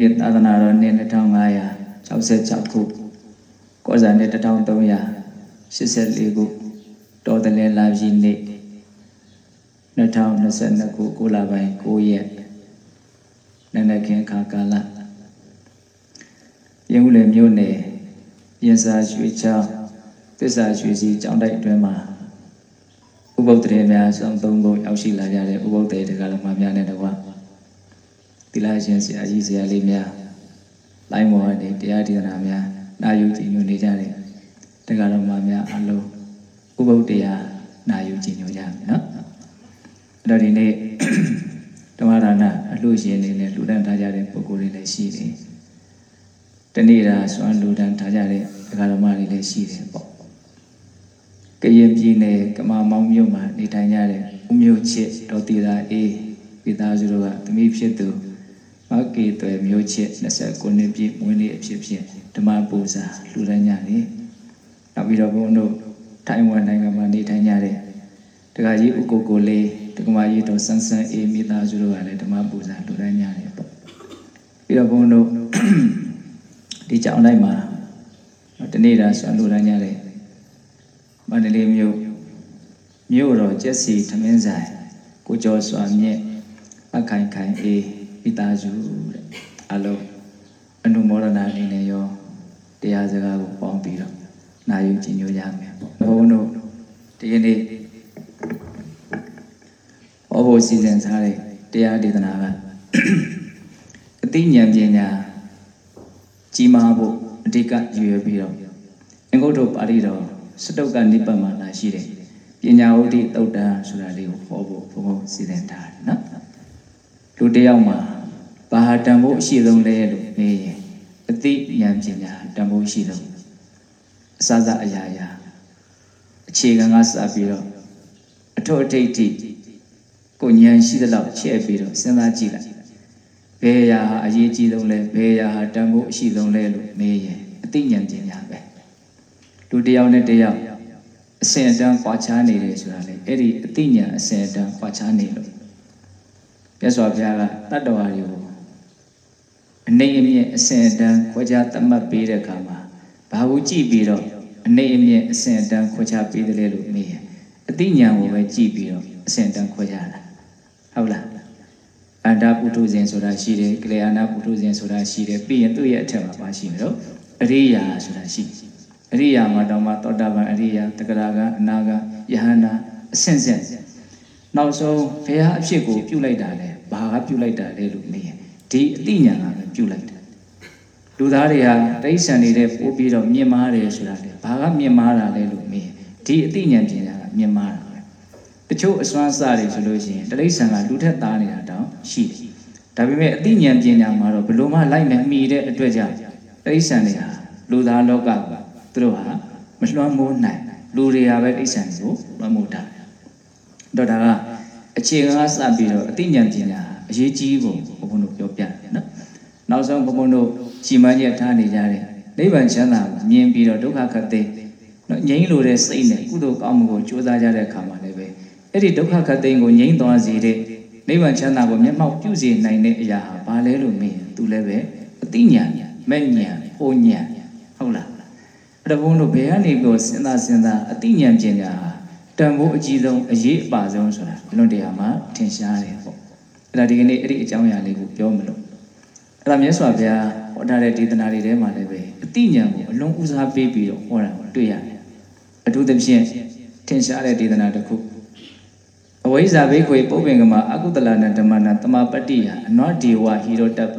ဒီသာသနာတော်နှစ်2566ခုကောဇာနှစ်1384ခုတော်တလဲလာပြီနေ့2022ခုကိုလာပိုင်း9ရက်နနက်ခင်းခါကာလပြင်ဦးလေမြို့နယ်ပြင်စာရွှေချောင်းသစ္စာရွှေစီကျောင်းတိုက်အတွင်းမှာဥပုပ်တရေများဆုံးသုံးဖို့ရောက်ရှိလာကြတဲ့ဥပုပ်တေတက္ကလုံးများနဲ့တကွာ သီလရှင်ဆရာကြီးဆရာလေးများလိုင်းမော်ကနေတရားဒေသနာများနာယူကြည်ညိုနေကြတယ်တက္ကလုံးများအလုံးဥပုပ်တရားနာယူကြည်ညိုကြမယ်နော်အဲ့တော့ဒီနေ့ဓမ္မဒါနအလှရှင်နေနဲ့လူတန်းထားကြတဲ့ပုဂ္ဂိုလ်တွေလည်းရှိတယ်တနေ့တာဆွမ်းလူတန်းထားကြတဲ့တက္ကလုံးတွေလည်းရှိတယ်ပေါ့ကရင်ပြည်နယ်ကမာမောင်းမြို့မှာနေထိုင်ကြတဲ့ဦးမျိုးချစ်ဒေါ်တီရာအေးပိသားစုတို့ကသမီးဖြစ်သူ မကေသွယ်မျိုးချစ်29နှစ်ပြည့်မွေးနေ့အဖြစ်ဖြင့်ဓမ္မပူဇာလှူဒန်းကြတယ်။နောက်ပြီးတော့ဘုန်းတို့ထိုင်ဝမ်နိုင်ငံမှာနေထိုင်ကြတဲ့တက္ကကြီးဥကိုကိုလေးတက္ကမကြီးတော်ဆန်းဆန်းအေးမိသားစုတို့ကလည်းဓမ္မပူဇာလှူဒန်းကြတယ်ပေါ့။ပြီးတော့ဘုန်းတို့ဒီကြောင်တိုင်းမှာတနေ့တာဆွမ်းလှူဒန်းကြတယ်မန္တလေးမြို့မြို့တော်ကျက်စီထမင်းဆိုင်ကိုကျော်စွာမြင့်အခိုင်ခိုင်အေး မိသားစုတဲ့အလုံးအနုမောဒနာအနေနဲ့ရောတရားစကားကိုပေါင်းပြီးတော့နာယူကြည်ညိုရမယ်ပေါ့ဘုန်းတို့ဒီကနေ့ဟောဖို့စီစဉ်ထားတဲ့တရားဒေသနာကအသိဉာဏ်ပညာကြီးမားဖို့အဓိကရည်ရွယ်ပြီးတော့အင်္ဂုတ္တပါဠိတော်စတုတ်ကနိဗ္ဗာန်မှာလာရှိတယ်ပညာဝတ္တိတုတ်တံဆိုတာလေးကိုဟောဖို့ဘုံဘုံစီစဉ်ထားတယ်နော်လူတယောက်မှာ ဘာဟာတန်ဖို့အရှိဆုံးလဲလို့မေးရင်အသိဉာဏ်ပညာတန်ဖို့ရှိဆုံးအစစအရာရာအခြေခံကစပြီးတော့အထွတ်အထိပ်ထိကိုဉာဏ်ရှိသလောက်ချဲ့ပြီးတော့စဉ်းစားကြည့်လိုက်ဘယ်ရာဟာအရေးကြီးဆုံးလဲဘယ်ရာဟာတန်ဖို့အရှိဆုံးလဲလို့မေးရင်အသိဉာဏ်ပညာပဲလူတယောက်နဲ့တယောက်အစင်အတန်းခွာခြားနေတယ်ဆိုတာလေအဲ့ဒီအသိဉာဏ်အစင်အတန်းခွာခြားနေလို့မြတ်စွာဘုရားကတတ္တဝါတွေကို အနေအမြင့်အစင်အတန်းခွဲခြားသတ်မှတ်ပေးတဲ့အခါမှာဘာကိုကြည့်ပြီးတော့အနေအမြင့်အစင်အတန်းခွဲခြားပေးတယ်လို့မေးရင်အသိဉာဏ်ကိုပဲကြည့်ပြီးတော့အစင်အတန်းခွဲခြားတာဟုတ်လားအန္တပုထုဇဉ်ဆိုတာရှိတယ်ကလျာဏပုထုဇဉ်ဆိုတာရှိတယ်ပြီးရင်သူ့ရဲ့အထက်မှာပါရှိမယ်တော့အရိယာဆိုတာရှိတယ်အရိယာမှာတော့မှသောတာပန်အရိယာတက္ကရာကအနာကယဟန္တာအဆင့်ဆင့်နောက်ဆုံးဘုရားအဖြစ်ကိုပြုလိုက်တာလေဘာကပြုလိုက်တာလဲလို့မေးရင်ဒီအတိညာက ပဲပြုလိုက်တာလူသားတွေဟာတိဋ္ဌံနေတဲ့ပိုးပြီးတော့မြင်မာတယ်ဆိုတာလေဘာကမြင်မာတာလဲလို့မေးရင်ဒီအတိညာပညာကမြင်မာတာပဲတချို့အစွမ်းစားတွေဆိုလို့ရှိရင်တိဋ္ဌံကလူထက်သားနေတာတောင်ရှိတယ်ဒါပေမဲ့အတိညာပညာမှာတော့ဘလို့မှလိုက်မမီတဲ့အတွက်ကြောင့်တိဋ္ဌံတွေဟာလူသားလောကကသူတို့ဟာမလွှမ်းမိုးနိုင်လူတွေကပဲအိဋ္ဌံကိုလွှမ်းမိုးတာတော့ဒါကအခြေခံကစပြီးတော့အသိဉာဏ်ပညာအရေးကြီးဖို့ဘုံဘုံတို့ပြောပြတယ် နော်နောက်ဆုံးဘုံဘုံတို့ကြီးမားချက်ထားနေကြတဲ့နိဗ္ဗာန်ချမ်းသာကိုမြင်ပြီးတော့ဒုက္ခခတ်သိနော်ငြိမ်းလို့တဲ့စိတ်နဲ့ကုသိုလ်ကောင်းမှုကိုကြိုးစားကြတဲ့အခါမှာလည်းပဲအဲ့ဒီဒုက္ခခတ်သိကိုငြိမ်းသွားစေတဲ့နိဗ္ဗာန်ချမ်းသာကိုမျက်မှောက်ပြုစေနိုင်တဲ့အရာဟာဘာလဲလို့မေးရင်သူလည်းပဲအသိဉာဏ်မဲ့ဉာဏ်ဟိုဉာဏ်ဟုတ်လားအဲ့တော့ဘုန်းတို့ဘယ်ကနေပြောစဉ်းစားစဉ်းစားအသိဉာဏ်ပညာဟာတန်ဖိုးအကြီးဆုံးအရေးအပါဆုံးဆိုတာဘလွန်တရားမှာထင်ရှားတယ်ပေါ့အဲ့ဒါဒီကနေ့အဲ့ဒီအကြောင်းအရာလေးကိုပြောမလို့ အဲ့ဒါမြတ်စွာဘုရားဟောထားတဲ့ဒေသနာတွေထဲမှာလည်းပဲအသိဉာဏ်ကိုအလွန်ဦးစားပေးပြီးတော့ဟောတာကိုတွေ့ရတယ်အထူးသဖြင့်ထင်ရှားတဲ့ဒေသနာတစ်ခုအဝိဇ္ဇာဘိခွေပုပ္ပင်ကမှာအကုသလနာဓမ္မနာတမပတ္တိယအနောဒေဝဟိရောတပ္ပ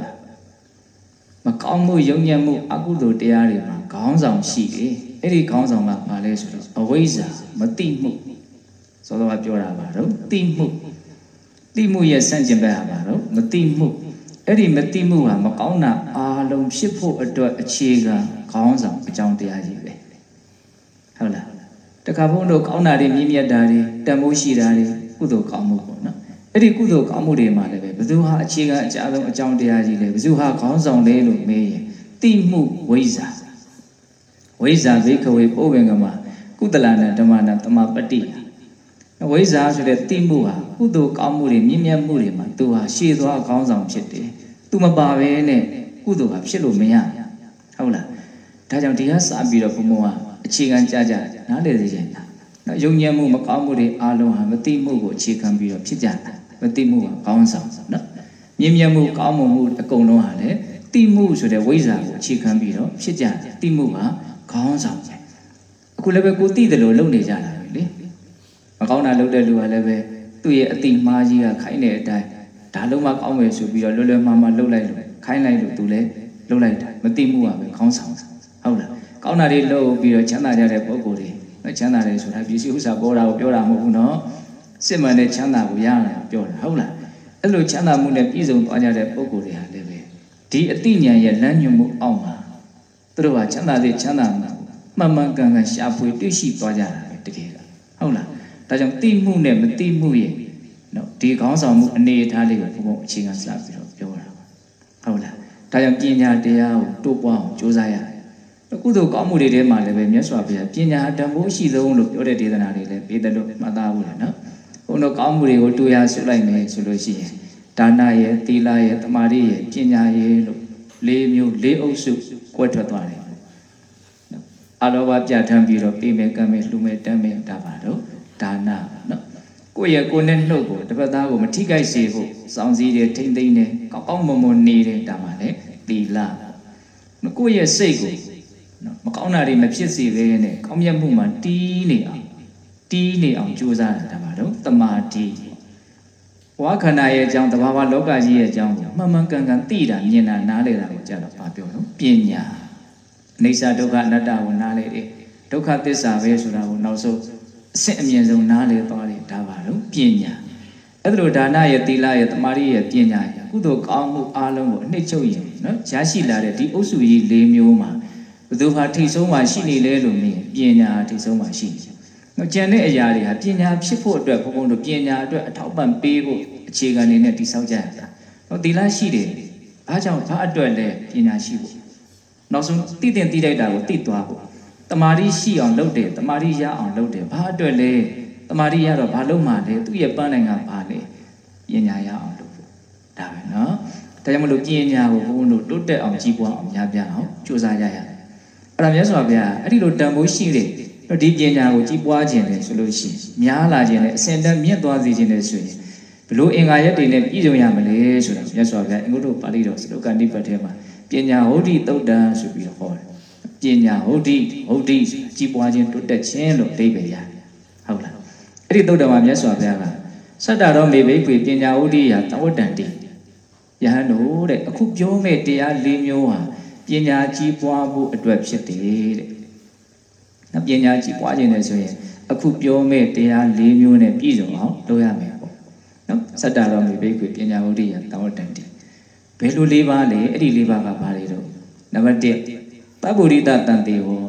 မကောင်းမှုယုံညံ့မှုအကုသိုလ်တရားတွေမှာခေါင်းဆောင်ရှိတယ်အဲ့ဒီခေါင်းဆောင်ကဘာလဲဆိုတော့အဝိဇ္ဇာမတိမှုသောတော်ကပြောတာပါတော့တိမှုတိမှုရဲ့ဆန့်ကျင်ဘက်ဟာပါတော့မတိမှု အဲ့ဒီမတိမှုဟာမကောင်းတာအာလုံးဖြစ်ဖို့အတွက်အခြေခံခေါင်းဆောင်အကြောင်းတရားကြီးပဲဟုတ်လားတခါဘုန်းတို့ကောင်းတာတွေမြင့်မြတ်တာတွေတန်ဖိုးရှိတာတွေကုသိုလ်ကောင်းမှုပေါ့နော်အဲ့ဒီကုသိုလ်ကောင်းမှုတွေမှာလည်းပဲဘယ်သူဟာအခြေခံအကြဆုံးအကြောင်းတရားကြီးလဲဘယ်သူဟာခေါင်းဆောင်လဲလို့မေးရင်တိမှုဝိဇ္ဇာဝိဇ္ဇာဘိခဝေပုဗ္ဗင်ကမှာကုသလနာဓမ္မနာတမပတ္တိဝိဇ္ဇာဆိုတဲ့တိမှုဟာကုသိုလ်ကောင်းမှုတွေမြင့်မြတ်မှုတွေမှာသူဟာရှေ့သွားခေါင်းဆောင်ဖြစ်တယ် သူမပါဘဲနဲ့ကုသိုလ်ကဖြစ်လို့မရဟုတ်လားဒါကြောင့်ဒီကစပြီးတော့ဘုံဘုံကအခြေခံကြကြနားလေစေချင်တာနော်ယုံညံ့မှုမကောင်းမှုတွေအားလုံးဟာမသိမှုကိုအခြေခံပြီးတော့ဖြစ်ကြတာမသိမှုကကောင်းဆောင်နော်မြင်မြတ်မှုကောင်းမှုမှုအကုန်လုံးဟာလည်းသိမှုဆိုတဲ့ဝိဇ္ဇာကိုအခြေခံပြီးတော့ဖြစ်ကြတယ်သိမှုကကောင်းဆောင်တယ်အခုလည်းပဲကိုသိတယ်လို့လုပ်နေကြတာပဲလေမကောင်းတာလုပ်တဲ့လူကလည်းပဲသူ့ရဲ့အတိမှားကြီးကခိုင်းတဲ့အတိုင်း ဒါလုံးမကောင်းမယ်ဆိုပြီးတော့လွယ်လွယ်မှားမှားလုပ်လိုက်လို့ခိုင်းလိုက်လို့သူလည်းလုပ်လိုက်တာမသိမှုကပဲကောင်းဆောင်ဟုတ်လားကောင်းတာတွေလုပ်ပြီးတော့ချမ်းသာကြတဲ့ပုံကိုယ်တွေချမ်းသာတယ်ဆိုတာပစ္စည်းဥစ္စာပေါ်တာကိုပြောတာမဟုတ်ဘူးနော်စစ်မှန်တဲ့ချမ်းသာကိုရတာပြောတာဟုတ်လားအဲ့လိုချမ်းသာမှုနဲ့ပြည့်စုံသွားကြတဲ့ပုံကိုယ်တွေဟာလည်းပဲဒီအတိညာရဲ့လမ်းညွှန်မှုအောက်မှာသူတို့ကချမ်းသာတဲ့ချမ်းသာမှုမှန်မှန်ကန်ကန်ရှာဖွေတွေ့ရှိသွားကြတာပဲတကယ်ကဟုတ်လားဒါကြောင့်သိမှုနဲ့မသိမှုရဲ့ နော်ဒီခေါင်းဆောင်မှုအနေအထားလေးကိုဘုံဘုံအခြေခံစပြီးတော့ပြောတာဟုတ်လားဒါကြောင့်ပညာတရားကိုတိုးပွားအောင်ကြိုးစားရတယ်ကုသိုလ်ကောင်းမှုတွေထဲမှာလည်းပဲမြတ်စွာဘုရားပညာတန်ဖိုးရှိဆုံးလို့ပြောတဲ့ဒေသနာတွေလည်းပေးတယ်လို့မှတ်သားဖို့လေနော်ဘုန်းတော်ကောင်းမှုတွေကိုတူရဆုလိုက်မယ်ဆိုလို့ရှိရင်ဒါနရဲ့သီလရဲ့တမာတိရဲ့ပညာရဲ့လို့လေးမျိုးလေးအုပ်စုကွဲထွက်သွားတယ်အလောဘပြဋ္ဌာန်းပြီးတော့ပေးမယ်ကမ်းမယ်လှူမယ်တမ်းမယ်ဒါပါတော့ဒါနနော် ကိုယ့်ရဲ့ကိုယ်နဲ့နှုတ်ကိုတစ်ပတ်သားကိုမထိခိုက်စေဖို့စောင့်စည်းတယ်ထိမ့်သိမ့်တယ်ကောင်းကောင်းမွန်မွန်နေတယ်ဒါမှလည်းသီလကိုယ့်ရဲ့စိတ်ကိုနော်မကောင်းတာတွေမဖြစ်စေဘဲနဲ့ကောင်းမြတ်မှုမှာတီးနေအောင်တီးနေအောင်ကြိုးစားတာပါတော့တမာတိဝါခန္ဓာရဲ့အကြောင်းတဘာဝလောကကြီးရဲ့အကြောင်းကိုမှန်မှန်ကန်ကန်သိတာမြင်တာနားလည်တာကိုကြတော့ဘာပြောလို့ပညာအိဋ္ဌဒုက္ခအနတ္တကိုနားလည်တယ်ဒုက္ခသစ္စာပဲဆိုတာကိုနောက်ဆုံးအစစ်အမြင့်ဆုံးနားလည်သွားတယ်ဒါ ပါတော့ပညာအဲ့ဒါလိုဒါနရဲ့သီလရဲ့တမာတိရဲ့ပညာရဲ့ကုသိုလ်ကောင်းမှုအားလုံးကိုအနှစ်ချုပ်ရင်နော်ရရှိလာတဲ့ဒီအုပ်စုကြီး၄မျိုးမှာဘသူဟာထိဆုံးမှာရှိနေလဲလို့မြင်ပညာထိဆုံးမှာရှိနေနော်ကျန်တဲ့အရာတွေဟာပညာဖြစ်ဖို့အတွက်ဘုံဘုံတို့ပညာအတွက်အထောက်ပံ့ပေးဖို့အခြေခံနေနဲ့တိဆောက်ကြရတာနော်သီလရှိတယ်ဘာကြောင့်ဘာအတွက်လဲပညာရှိဖို့နောက်ဆုံးသိတဲ့သိလိုက်တာကိုသိသွားဖို့တမာရီရှိအောင်လုပ်တယ်တမာရီရအောင်လုပ်တယ်ဘာအတွက်လဲ တမာရီရတော့ဘာလုပ်မှလဲသူ့ရဲ့ပန်းနိုင်ကဘာလဲပညာရအောင်လုပ်ဖို့ဒါပဲနော်ဒါကြောင့်မလို့ပညာကိုဘုန်းဘုန်းတို့တိုးတက်အောင်ကြီးပွားအောင်များပြားအောင်ကြိုးစားရရတယ်အဲ့ဒါမြတ်စွာဘုရားအဲ့ဒီလိုတန်ဖိုးရှိတဲ့ဒီပညာကိုကြီးပွားခြင်းလေဆိုလို့ရှိရင်များလာခြင်းလေအစင်တန်းမြင့်သွားစေခြင်းလေဆိုရင်ဘလို့အင်္ဂါရက်တွေနဲ့ပြည့်စုံရမလဲဆိုတာမြတ်စွာဘုရားအင်္ဂုတ္တပါဠိတော်စလောကနိပတ်ထဲမှာပညာဟုတ်တိတုတ်တံဆိုပြီးတော့ဟောတယ်ပညာဟုတ်တိဟုတ်တိကြီးပွားခြင်းတိုးတက်ခြင်းလို့အဓိပ္ပာယ်ရတယ်ဟုတ်လား အဲ့ဒီတုတ်တံမှာမြတ်စွာဘုရားကစတ္တရောမေဘိကွေပညာဟုတ်တိယသဝတ္တန်တိယဟန်တို့တဲ့အခုပြောမဲ့တရား၄မျိုးဟာပညာကြီးပွားဖို့အတွက်ဖြစ်တယ်တဲ့။နော်ပညာကြီးပွားခြင်းနဲ့ဆိုရင်အခုပြောမဲ့တရား၄မျိုးနဲ့ပြည့်စုံအောင်လုပ်ရမယ်ပေါ့။နော်စတ္တရောမေဘိကွေပညာဟုတ်တိယသဝတ္တန်တိဘယ်လို၄ပါးလဲအဲ့ဒီ၄ပါးကဘာတွေတော့နံပါတ်1ပပ္ပုရိတတန်တေဟောတဲ့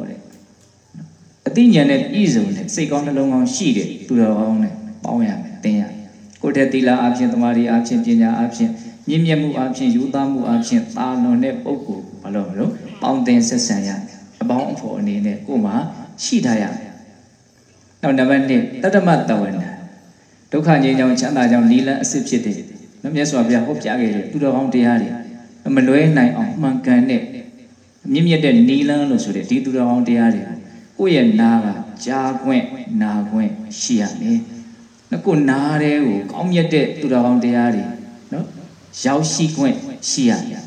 အသိဉာဏ်နဲ့ပြည့်စုံတဲ့စိတ်ကောင်းနှလုံးကောင်းရှိတဲ့သူတော်ကောင်းနဲ့ပေါင်းရမယ်သင်ရမယ်ကိုယ်တည်းသီလအဖြစ်သမာဓိအဖြစ်ပညာအဖြစ်မြင့်မြတ်မှုအဖြစ်ယူသားမှုအဖြစ်သာလွန်တဲ့ပုဂ္ဂိုလ်ဘာလို့မလို့ပေါင်းသင်ဆက်ဆံရမယ်အပေါင်းအဖော်အနေနဲ့ကိုယ်မှာရှိထားရမယ်နောက်နံပါတ်2တတ္တမတဝနာဒုက္ခငြိမ်းချမ်းချမ်းသာကြောင့်နိလန်းအစစ်ဖြစ်တဲ့မြတ်စွာဘုရားဟောပြခဲ့တဲ့သူတော်ကောင်းတရားတွေမလွဲနိုင်အောင်မှန်ကန်တဲ့မြင့်မြတ်တဲ့နီလန်းလို့ဆိုတဲ့ဒီသူတော်ကောင်းတရားတွေ ကိုယ့်ရဲ့နာကကြားခွင့်နာခွင့်ရှိရမယ်။နော်ကိုနားတဲ့ကိုကောင်းမြတ်တဲ့သူတော်ကောင်းတရားတွေနော်ရောက်ရှိခွင့်ရှိရမယ်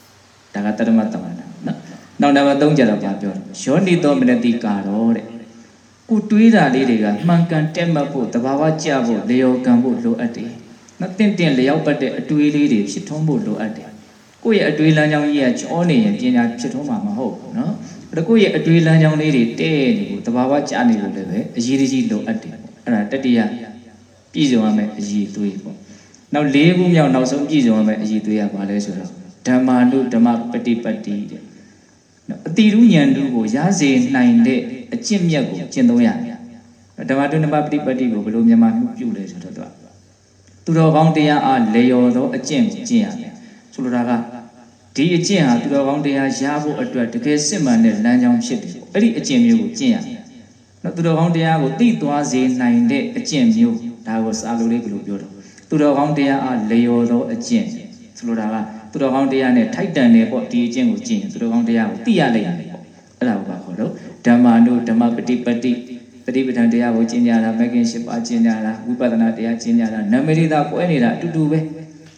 ။ဒါကတရမတ္တမနာနော်။နောက်နံပါတ်3ကျတော့ပြောပြောယောနိသောမနတိကာရောတဲ့။ကိုတွေးတာလေးတွေကမှန်ကန်တက်မှတ်ဖို့တဘာဝကြဖို့လျော်ကံဖို့လိုအပ်တယ်။နော်တင့်တင့်လျောက်ပတ်တဲ့အတွေးလေးတွေဖြစ်ထွန်းဖို့လိုအပ်တယ်။ကိုယ့်ရဲ့အတွေးလမ်းကြောင်းကြီးကကြောနေရင်ပညာဖြစ်ထွန်းမှာမဟုတ်ဘူးနော်။ အဲ့ကိုယ့်ရဲ့အတွေးလမ်းကြောင်းလေးတွေတဲ့နေဖို့တဘာဝကြနေလို့လည်းပဲအရေးကြီးလိုအပ်တယ်။အဲ့ဒါတတိယပြည့်စုံရမယ်အရေးသွေးပေါ့။နောက်၄ခုမြောက်နောက်ဆုံးပြည့်စုံရမယ်အရေးသွေးရပါလဲဆိုတော့ဓမ္မာနုဓမ္မပฏิပတ်တိတဲ့။နော်အတိရုဉာဏ်တို့ကိုရစေနိုင်တဲ့အကျင့်မြတ်ကိုကျင့်သုံးရမယ်။ဓမ္မတုဓမ္မပฏิပတ်တိကိုဘယ်လိုမြန်မာမှုပြုလဲဆိုတော့သူတော်ကောင်းတရားအားလေယော်သောအကျင့်ကိုကျင့်ရမယ်ဆိုလိုတာက ဒီအကျင့်ဟာသူတော်ကောင်းတရားရဖို့အတွက်တကယ်စစ်မှန်တဲ့လမ်းကြောင်းဖြစ်တယ်အဲ့ဒီအကျင့်မျိုးကိုကျင့်ရမယ်နော်သူတော်ကောင်းတရားကိုသိသွားစေနိုင်တဲ့အကျင့်မျိုးဒါကိုစာလိုလေးဘယ်လိုပြောတော့သူတော်ကောင်းတရားအားလေယော်သောအကျင့်ဆိုလိုတာကသူသူတော်ကောင်းတရားနဲ့ထိုက်တန်တယ်ပေါ့ဒီအကျင့်ကိုကျင့်ရင်သူတော်ကောင်းတရားကိုသိရလိမ့်မယ်ပေါ့အဲ့ဒါကိုပါခေါ်တော့ဓမ္မာနုဓမ္မပฏิပတ္တိပฏิပဒံတရားကိုကျင့်ကြတာမဂ္ဂင်၈ပါးကျင့်ကြတာဝိပဿနာတရားကျင့်ကြတာနမရိတာကွဲနေတာအတူတူပဲ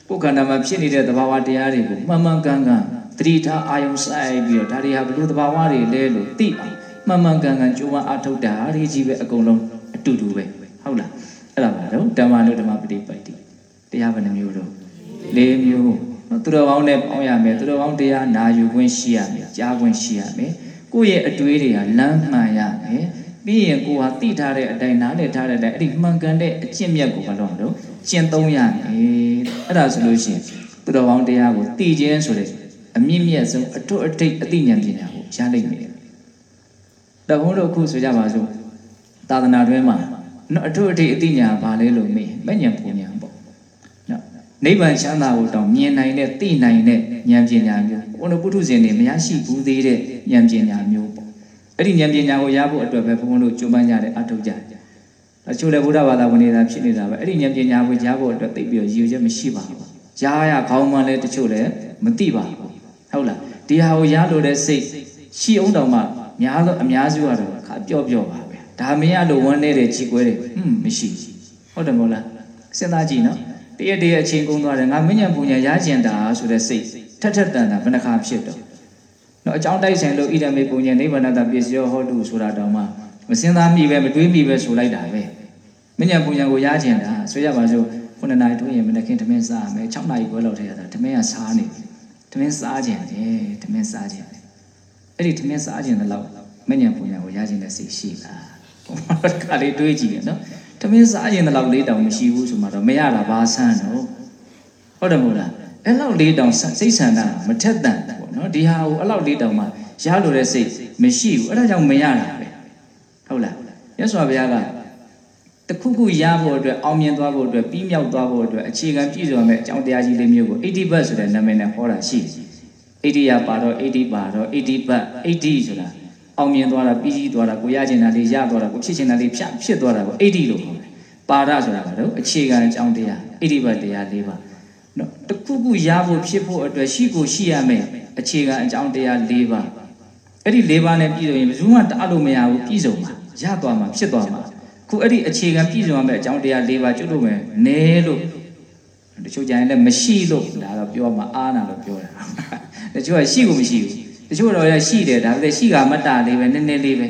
ကိုယ်ခန္ဓာမှာဖြစ်နေတဲ့သဘာဝတရားတွေကိုမှန်မှန်ကန်ကန်သတိထားအာယုံဆိုင်ပြီးတော့ဒါတွေဟာဘလို့သဘာဝတွေလဲလို့သိအောင်မှန်မှန်ကန်ကန်ကြိုးပမ်းအားထုတ်တာအရေးကြီးပဲအကုန်လုံးအတူတူပဲဟုတ်လားအဲ့ဒါပါတော့ဓမ္မနုဓမ္မပฏิပတ္တိတရားဘယ်နှမျိုးတော့၄မျိုးသူတော်ကောင်းနဲ့ပေါင်းရမယ်သူတော်ကောင်းတရားနာယူခွင့်ရှိရမယ်ကြားခွင့်ရှိရမယ်ကိုယ့်ရဲ့အတွေးတွေကလမ်းမှန်ရမယ်ပြီးရင်ကိုဟာသိထားတဲ့အတိုင်းနားလည်ထားတဲ့အတိုင်းအဲ့ဒီမှန်ကန်တဲ့အကျင့်မြတ်ကိုမလုပ်တော့ ကျင့်သုံးရမယ်အဲ့ဒါဆိုလို့ရှိရင်သူတော်ကောင်းတရားကိုသိခြင်းဆိုတဲ့အမြင့်မြတ်ဆုံးအထွတ်အထိပ်အသိဉာဏ်ပညာကိုရလိမ့်မယ်တဘုန်းတို့အခုဆိုကြပါစို့သာသနာတွင်မှာနော်အထွတ်အထိပ်အသိဉာဏ်ဘာလဲလို့မေးမဉဏ်ပူဉာဏ်ပေါ့နော်နိဗ္ဗာန်ချမ်းသာကိုတောင်မြင်နိုင်တဲ့သိနိုင်တဲ့ဉာဏ်ပညာမျိုးဘုန်းတော်ပုထုဇဉ်တွေမရရှိဘူးသေးတဲ့ဉာဏ်ပညာမျိုးပေါ့အဲ့ဒီဉာဏ်ပညာကိုရဖို့အတွက်ပဲဘုန်းတို့ကြိုးပမ်းကြတယ်အထောက်ကြတယ် အချို့လည်းဘုရားဘာသာဝင်နေတာဖြစ်နေတာပဲအဲ့ဒီဉာဏ်ပညာကိုရဖို့အတွက်သိပြီးရည်ရွယ်ချက်မရှိပါဘူးရရခေါင်းမှလည်းတချို့လည်းမသိပါဘူးဟုတ်လားဒီဟာကိုရလို့တဲ့စိတ်ရှိအောင်တောင်မှများသောအများစုကတော့ခါပျော့ပျော့ပါပဲဒါမင်းရလို့ဝန်းနေတဲ့ကြီးကွဲတယ်ဟွန်းမရှိဟုတ်တယ်မဟုတ်လားစဉ်းစားကြည့်နော်တရက်တရက်အချိန်ကုန်သွားတယ်ငါမဉ္ဇဉ်ပူညာရကျင်တာဆိုတဲ့စိတ်ထက်ထက်တန်တာဘယ်နှခါဖြစ်တော့နော်အကြောင်းတိုက်ဆိုင်လို့ဣဒမေပူညာနိဗ္ဗာန်တပစ္စယောဟောတုဆိုတာတောင်မှမစင်သားမိပဲမတွေးမိပဲဆိုလိုက်တာပဲ မဉ္ဇဉ်ပူညာကိုရကျင်တာဆိုရပါစို့ခုနှစ်နာရီတွင်းရင်မနေ့ကထမင်းစားမယ်6နာရီခွဲလောက်ထဲရတာထမင်းကစားနေထမင်းစားကျင်တယ်ထမင်းစားကျင်တယ်အဲ့ဒီထမင်းစားကျင်တဲ့လောက်မဉ္ဇဉ်ပူညာကိုရကျင်တဲ့စိတ်ရှိလားခါလေးတွေးကြည့်ရနော်ထမင်းစားကျင်တဲ့လောက်လေးတောင်မရှိဘူးဆိုမှတော့မရတာဘာဆန်းတော့ဟုတ်တယ်မို့လားအဲ့လောက်လေးတောင်စိတ်ဆန္ဒမထက်တန်ပေါ့နော်ဒီဟာကိုအဲ့လောက်လေးတောင်မှရလို့တဲ့စိတ်မရှိဘူးအဲ့ဒါကြောင့်မရတာပဲဟုတ်လားရသော်ဘုရားက တခုခုရဖို့အတွက်အောင်မြင်သွားဖို့အတွက်ပြီးမြောက်သွားဖို့အတွက်အခြေခံပြည့်စုံမဲ့အကြောင်းတရားကြီးလေးမျိုးကို80ဘတ်ဆိုတဲ့နာမည်နဲ့ဟောတာရှိတယ်80ရပါတော့80ပါတော့80ဘတ်80ဆိုတာအောင်မြင်သွားတာပြီးကြီးသွားတာကိုရကျင်တာလေးရသွားတာကိုဖြစ်ချင်တာလေးဖြတ်ဖြစ်သွားတာကို80လို့ခေါ်တယ်ပါရဆိုတာကတော့အခြေခံအကြောင်းတရား80ဘတ်တရား၄ပါးနော်တခုခုရဖို့ဖြစ်ဖို့အတွက်ရှိကိုရှိရမယ်အခြေခံအကြောင်းတရား၄ပါးအဲ့ဒီ၄ပါးနဲ့ပြည့်စုံရင်ဘယ်သူမှတတ်လို့မရဘူးပြည့်စုံမှာရသွားမှာဖြစ်သွားမှာ ခုအဲ့ဒီအခြေခံပြည့်စုံရမယ့်အကြောင်းတရား၄ပါးကျွတ်လို့မယ်နဲလို့တချို့ကြရင်လည်းမရှိလို့ဒါတော့ပြောမှာအားနာလို့ပြောတာတချို့ကရှိကိုမရှိဘူးတချို့တော့ရရှိတယ်ဒါပေမဲ့ရှိကမတ္တလေးပဲနည်းနည်းလေးပဲ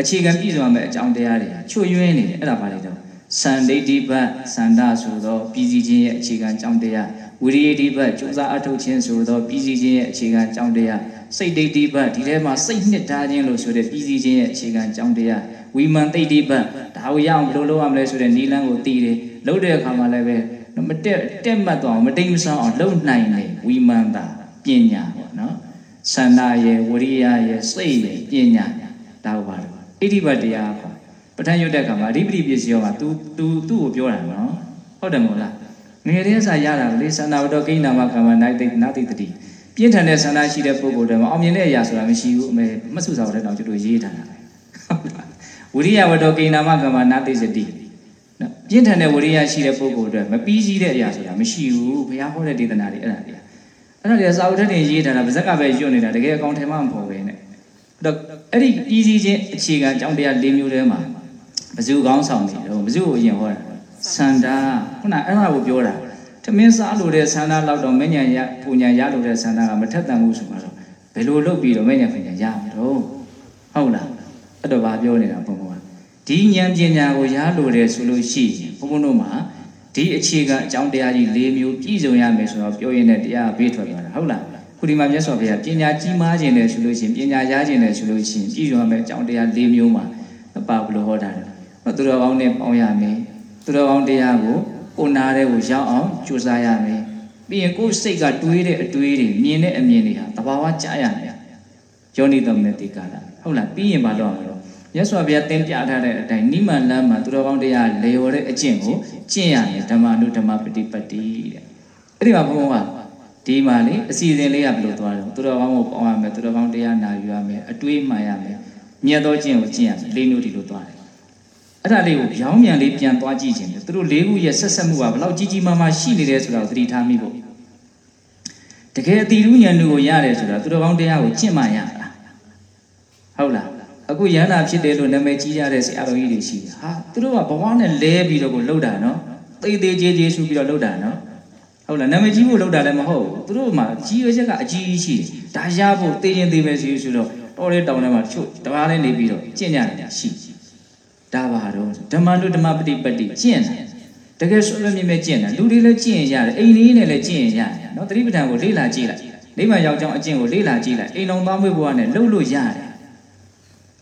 အခြေခံပြည့်စုံရမယ့်အကြောင်းတရားတွေချွတ်ယွင်းနေတယ်အဲ့ဒါပါလေတော့စန္ဒိဋ္ဌိဘတ်စန္ဒဆိုသောပြည်စည်းခြင်းရဲ့အခြေခံအကြောင်းတရားဝိရိယတိဘတ်ကြိုးစားအထုတ်ခြင်းဆိုသောပြည်စည်းခြင်းရဲ့အခြေခံအကြောင်းတရားစိတ်ဒိဋ္ဌိဘတ်ဒီထဲမှာစိတ်နှစ်ထားခြင်းလို့ဆိုတဲ့ပြည်စည်းခြင်းရဲ့အခြေခံအကြောင်းတရား ဝိမာန်သိဋ္ဌိဘတ်ဒါကိုရအောင်ဘယ်လိုလုပ်ရမလဲဆိုတဲ့နီလန်းကိုသိတယ်လုပ်တဲ့အခါမှာလည်းပဲမတက်တက်မှတ်သွားအောင်မတိမ်မဆောင်းအောင်လုပ်နိုင်တယ်ဝိမာန်တာပညာပေါ့နော်ဆန္ဒရဲ့ဝရိယရဲ့စိတ်ရဲ့ပညာဒါကိုပါတော့ဣတိဘတ်တရားပေါ့ပဋ္ဌာန်းရွတ်တဲ့အခါမှာအဓိပတိပစ္စည်းရောက तू तू သူ့ကိုပြောတာနော်ဟုတ်တယ်မို့လားငယ်တဲ့စာရတာလေသန္တာဝတ္တကိဏနာမကမ္မနိုင်တိနာတိတတိပြင်းထန်တဲ့ဆန္ဒရှိတဲ့ပုဂ္ဂိုလ်တွေမှာအောင်မြင်တဲ့အရာဆိုတာမရှိဘူးအမေမဆုစာတဲ့တောင်ကျွတ်တို့ရေးထားတာပဲဟုတ်လား ဝိရိယဝတ္တကိဏနာမကမ္မနာတိစတိနော်ပြင်းထန်တဲ့ဝိရိယရှိတဲ့ပုဂ္ဂိုလ်တွေမပြီးစီးတဲ့အရာဆိုတာမရှိဘူးဘုရားဟောတဲ့ဒေသနာတွေအဲ့ဒါတွေအဲ့ဒါတွေစာအုပ်ထက်တင်ရေးထားတာဗဇက်ကပဲညွတ်နေတာတကယ်အကောင်ထဲမှမပေါ်ပဲနဲ့အဲ့တော့အဲ့ဒီပြီးစီးခြင်းအခြေခံအကြောင်းတရား၄မျိုးထဲမှာဘဇုကောင်းဆောင်နေတော့ဘဇုကိုအရင်ဟောတာစန္ဒာခုနအဲ့ဒါကိုပြောတာထမင်းစားလို့တဲ့ဆန္ဒလောက်တော့မဉ္ဇဏ်ရပူညာရလို့တဲ့ဆန္ဒကမထက်တန်ဘူးဆိုတော့ဘယ်လိုလုပ်ပြီးတော့မဉ္ဇဏ်ပညာရမှာတော့ဟုတ်လား အဲ့တော့ဗာပြောနေတာဘုံဘုံကဒီဉာဏ်ပညာကိုရလို့တဲ့ဆိုလို့ရှိရင်ဘုံဘုံတို့မှာဒီအခြေခံအကြောင်းတရားကြီး၄မျိုးပြည့်စုံရမယ်ဆိုတော့ပြောရင်လည်းတရားဘေးထွက်သွားတာဟုတ်လားခုဒီမှာမြတ်စွာဘုရားပညာကြီးမားခြင်းတယ်ဆိုလို့ရှိရင်ပညာရခြင်းတယ်ဆိုလို့ရှိရင်ပြည့်စုံရမယ်အကြောင်းတရား၄မျိုးမှာပါဘလို့ဟောတာလဲသူတော်ကောင်းနဲ့ပေါင်းရမယ်သူတော်ကောင်းတရားကိုကိုနာတဲ့ကိုရောက်အောင်ကြိုးစားရမယ်ပြီးရင်ကိုယ်စိတ်ကတွေးတဲ့အတွေးတွေမြင်တဲ့အမြင်တွေဟာတဘာဝကြားရမယ်ယောနိသမနတိကာလဟုတ်လားပြီးရင်မလုပ်အောင်လို့ မြတ်စွာဘုရားသင်ပြထားတဲ့အတိုင်းနိမန်လမ်းမှာသူတော်ကောင်းတရားလေရော်တဲ့အကျင့်ကိုကျင့်ရမယ်ဓမ္မနုဓမ္မပฏิပတ်တိတဲ့အဲ့ဒီမှာဘုန်းကဒီမှာလေအစီအစဉ်လေးကဘယ်လိုသွားလဲသူတော်ကောင်းကိုပေါင်းရမယ်သူတော်ကောင်းတရားနာယူရမယ်အတွေးမှန်ရမယ်မြတ်သောကျင့်ကိုကျင့်ရမယ်လေးမျိုးဒီလိုသွားတယ်အဲ့ဒါလေးကိုရောင်းမြန်လေးပြန်သွားကြည့်ခြင်းတယ်သူတို့လေးခုရဲ့ဆက်ဆက်မှုကဘလောက်ကြီးကြီးမားမားရှိနေတယ်ဆိုတာကိုသတိထားမိဖို့တကယ်အတိရုဉာဏ်တို့ကိုရတယ်ဆိုတာသူတော်ကောင်းတရားကိုကျင့်မှရတာဟုတ်လား အခုယန္တာဖြစ်တယ်လို့နာမည်ကြီးကြတဲ့ဆရာတော်ကြီးတွေရှိတယ်ဟာသူတို့ကဘဝနဲ့လဲပြီးတော့ကိုလှုပ်တာနော်သေသေးကြေးကြေးဆူပြီးတော့လှုပ်တာနော်ဟုတ်လားနာမည်ကြီးဖို့လှုပ်တာလည်းမဟုတ်ဘူးသူတို့မှကြီးရွယ်ချက်ကအကြီးကြီးရှိတယ်ဒါရဖို့သေရင်သေပဲဆိုဆိုတော့တော်တဲ့တောင်းထဲမှာတချို့တပါးလေးနေပြီးတော့ကျင့်ကြတယ်ရှိဒါပါတော့ဓမ္မလူဓမ္မပฏิပတ်တိကျင့်တယ်တကယ်ဆိုလို့မြင်မဲ့ကျင့်တယ်လူတွေလည်းကျင့်ရတယ်အိမ်လေးနဲ့လည်းကျင့်ရတယ်နော်သတိပဋ္ဌာန်ကိုလေ့လာကြည့်လိုက်နိဗ္ဗာန်ရောက်ကြောင်းအကျင့်ကိုလေ့လာကြည့်လိုက်အိမ်တော်သားမွေးဘဝနဲ့လှုပ်လို့ရတယ်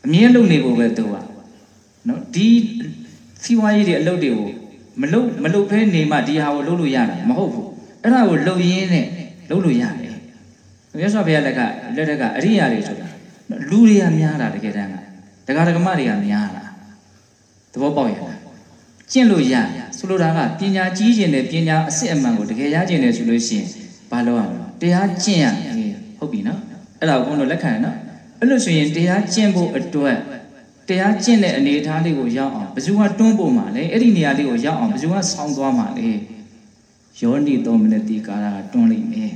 အမြဲလှုပ်နေဖို့ပဲသူကနော်ဒီစီဝါရေးတွေအလုပ်တွေကိုမလှုပ်မလှုပ်ဖဲနေမှဒီဟာကိုလှုပ်လို့ရတာမဟုတ်ဘူးအဲ့ဒါကိုလှုပ်ရင်းနဲ့လှုပ်လို့ရတယ်မြတ်စွာဘုရားလက်ကလက်ထက်ကအရိယာတွေဆိုတာလူတွေကများတာတကယ်တမ်းကဒကာဒကမတွေကများတာသဘောပေါက်ရလားကျင့်လို့ရဆိုလိုတာကပညာကြီးခြင်းနဲ့ပညာအစစ်အမှန်ကိုတကယ်ရခြင်းနဲ့ဆိုလို့ရှိရင်ဘာလို့ရမလဲတရားကျင့်ရဟုတ်ပြီနော်အဲ့ဒါကိုဘုန်းတော်လက်ခံရနော် အဲ့လို့ဆိုရင်တရားကျင့်ဖို့အတွက်တရားကျင့်တဲ့အနေအထားလေးကိုရောက်အောင်ဘယ်သူကတွန်းဖို့မှာလဲအဲ့ဒီနေရာလေးကိုရောက်အောင်ဘယ်သူကဆောင်းသွားမှာလဲယောနိသောမနတိကာရကတွန်းလိုက်မယ်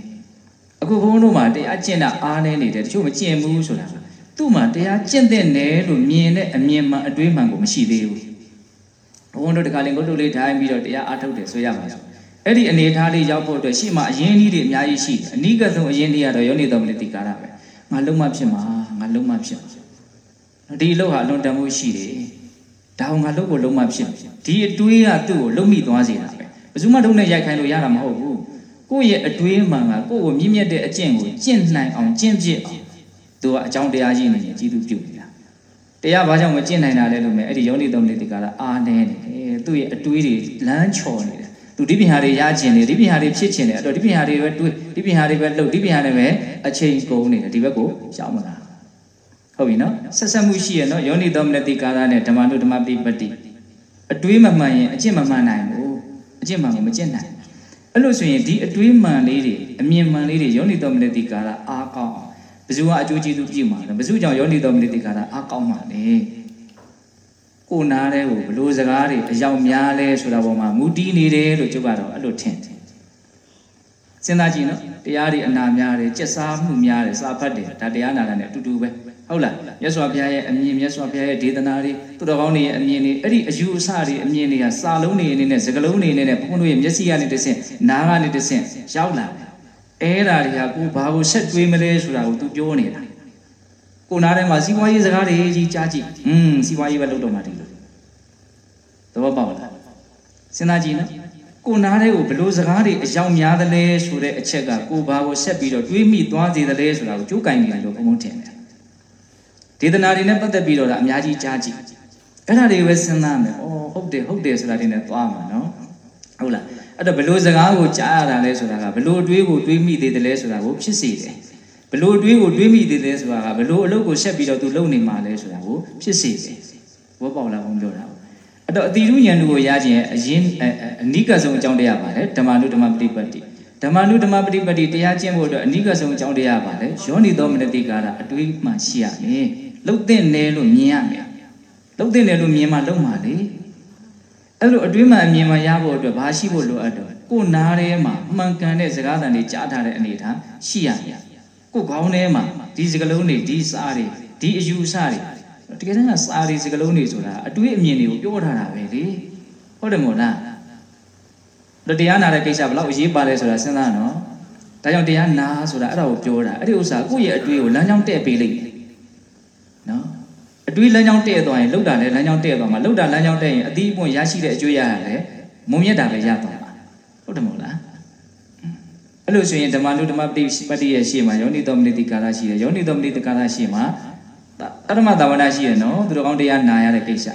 အခုဘုန်းတို့မှာတရားကျင့်တာအားနေနေတယ်တချို့မကျင့်ဘူးဆိုတာသူ့မှာတရားကျင့်တဲ့နယ်လို့မြင်တဲ့အမြင်မှန်အတွေးမှန်ကိုမရှိသေးဘူးဘုန်းတို့တခါလင်ကိုတို့လေးထိုင်ပြီးတော့တရားအားထုတ်တယ်ဆိုရပါစို့အဲ့ဒီအနေအထားလေးရောက်ဖို့အတွက်ရှေ့မှာအရင်ကြီးတွေအများကြီးရှိတယ်အနိကဆုံးအရင်ကြီးကတော့ယောနိသောမနတိကာရပဲငါလုံးမဖြစ်မှာ ငါလုံးမဖြစ်မှာဒီအလုပ်ဟာအလွန်တန်ဖိုးရှိတယ်ဒါအောင်ငါလုပ်ဖို့လုံးမဖြစ်ဒီအတွေးကသူ့ကိုလုံးမိသွားစေတာပဲဘယ်သူမှတော့နဲ့ရိုက်ခိုင်းလို့ရတာမဟုတ်ဘူးကိုယ့်ရဲ့အတွေးမှန်ကကိုယ့်ကိုမြင့်မြတ်တဲ့အကျင့်ကိုကျင့်နိုင်အောင်ကျင့်ပြစ်အောင်သူကအကြောင်းတရားကြီးနေရင်ကြည်သူပြုတ်နေတာတရားဘာကြောင့်မကျင့်နိုင်တာလဲလို့မယ်အဲ့ဒီယောနိသောမနတိကာရအာနေတယ်သူ့ရဲ့အတွေးတွေလမ်းချော်နေတယ်သူဒီပညာတွေရကျင်တယ်ဒီပညာတွေဖြစ်ကျင်တယ်အဲ့တော့ဒီပညာတွေပဲတွေးဒီပညာတွေပဲလှုပ်ဒီပညာတွေပဲအချိန်ကုန်နေတယ်ဒီဘက်ကိုရောက်မလား ဟုတ်ပြီနော်ဆက်ဆက်မှုရှိရနော်ယောနိသောမနတိကာရနဲ့ဓမ္မနုဓမ္မပိပတိအတွေးမမှန်ရင်အကျင့်မမှန်နိုင်ဘူးအကျင့်မှန်ကိုမကျင့်နိုင်အဲ့လို့ဆိုရင်ဒီအတွေးမှန်လေးတွေအမြင်မှန်လေးတွေယောနိသောမနတိကာရအားကောင်းအောင်ဘယ်သူကအကျိုးကျေးဇူးပြုမှာလဲဘယ်သူကြောင့်ယောနိသောမနတိကာရအားကောင်းမှာလဲကိုနားတဲ့ကိုဘလို့စကားတွေအယောက်များလဲဆိုတာပေါ်မှာမူတည်နေတယ်လို့ကျုပ်ကတော့အဲ့လိုထင်တယ် စဉ်းစားကြည့်နော်တရားတွေအနာများတယ်ကြက်စားမှုများတယ်စာဖတ်တယ်ဒါတရားနာတာနဲ့အတူတူပဲဟုတ်လားမြတ်စွာဘုရားရဲ့အမြင်မြတ်စွာဘုရားရဲ့ဒေသနာတွေသူတော်ကောင်းတွေရဲ့အမြင်တွေအဲ့ဒီအယူအဆတွေအမြင်တွေကစာလုံးတွေအနေနဲ့စကားလုံးတွေအနေနဲ့ဘုန်းတို့ရဲ့မျက်စိကနေတဆင့်နားကနေတဆင့်ရောက်လာတယ်အဲ့ဒါတွေကကိုဘာကိုဆက်တွေးမလဲဆိုတာကို तू ပြောနေတာကိုနားထဲမှာစီးပွားရေးစကားတွေကြီးကြားကြည့်อืมစီးပွားရေးပဲလုပ်တော့မှဒီလိုသဘောပေါက်လားစဉ်းစားကြည့်နော် ကိုနားတဲ့ကိုဘလို့စကားတွေအယောင်များသလဲဆိုတဲ့အချက်ကကိုဘာကိုဆက်ပြီးတော့တွေးမိသွားစေသလဲဆိုတာကိုကြိုးကင်နေတယ်လို့ဘုံဘုံထင်တယ်ဒေသနာတွေနဲ့ပတ်သက်ပြီးတော့ဒါအများကြီးကြားကြည့်အဲ့ဒါတွေပဲစဉ်းစားမယ်ဩဟုတ်တယ်ဟုတ်တယ်ဆိုတာတွေနဲ့သွားမှာနော်ဟုတ်လားအဲ့တော့ဘလို့စကားကိုကြားရတာလဲဆိုတာကဘလို့တွေးကိုတွေးမိသေးတယ်လဲဆိုတာကိုဖြစ်စေတယ်ဘလို့တွေးကိုတွေးမိသေးတယ်ဆိုတာကဘလို့အလုပ်ကိုဆက်ပြီးတော့သူလုပ်နေမှာလဲဆိုတာကိုဖြစ်စေတယ်ဘောပေါက်လာဘုံပြောတာ အဲ့တော့အတိရုဉာဏ်တို့ကိုရခြင်းအရင်အနိကဆုံးအကြောင်းတရားပါလေဓမ္မနုဓမ္မပฏิပတ်တိဓမ္မနုဓမ္မပฏิပတ်တိတရားကျင့်ဖို့အတွက်အနိကဆုံးအကြောင်းတရားပါလေယောနိသောမနတိကာရအတွေးမှရှိရမယ်လှုပ်တဲ့နယ်လို့မြင်ရမယ်လှုပ်တဲ့နယ်လို့မြင်မှလှုပ်မှလေအဲ့လိုအတွေးမှအမြင်မှရဖို့အတွက်ဘာရှိဖို့လိုအပ်တော့ကိုနားထဲမှာမှန်ကန်တဲ့စကားသံတွေကြားထားတဲ့အနေထားရှိရမယ်ကိုခေါင်းထဲမှာဒီစကလုံးတွေဒီစားတွေဒီအယူအဆတွေ တကယ်တမ်းကစာရီစကလုံးတွေဆိုတာအတွေးအမြင်တွေကိုပြောထားတာပဲလေဟုတ်တယ်မို့လားတော့တရားနာတဲ့ကိစ္စဘယ်လောက်အရေးပါလဲဆိုတာစဉ်းစားနော်ဒါကြောင့်တရားနာဆိုတာအဲ့ဒါကိုပြောတာအဲ့ဒီဥစ္စာကိုယ့်ရဲ့အတွေးကိုလမ်းကြောင်းတဲ့ပေးလိုက်နော်အတွေးလမ်းကြောင်းတဲ့သွားရင်လောက်တာလည်းလမ်းကြောင်းတဲ့သွားမှာလောက်တာလမ်းကြောင်းတဲ့ရင်အသီးအပွင့်ရရှိတဲ့အကျိုးရရတယ်မုံမြတ်တာပဲရသွားမှာဟုတ်တယ်မို့လားအဲ့လိုဆိုရင်ဓမ္မနုဓမ္မပฏิပတိရဲ့ရှေ့မှာယောနိတော်မနိတိကာရရှိတယ်ယောနိတော်မနိတိကာရရှေ့မှာ တရမတာဝနာရှိရနော်သူတော်ကောင်းတရားနာရတဲ့ကိစ္စ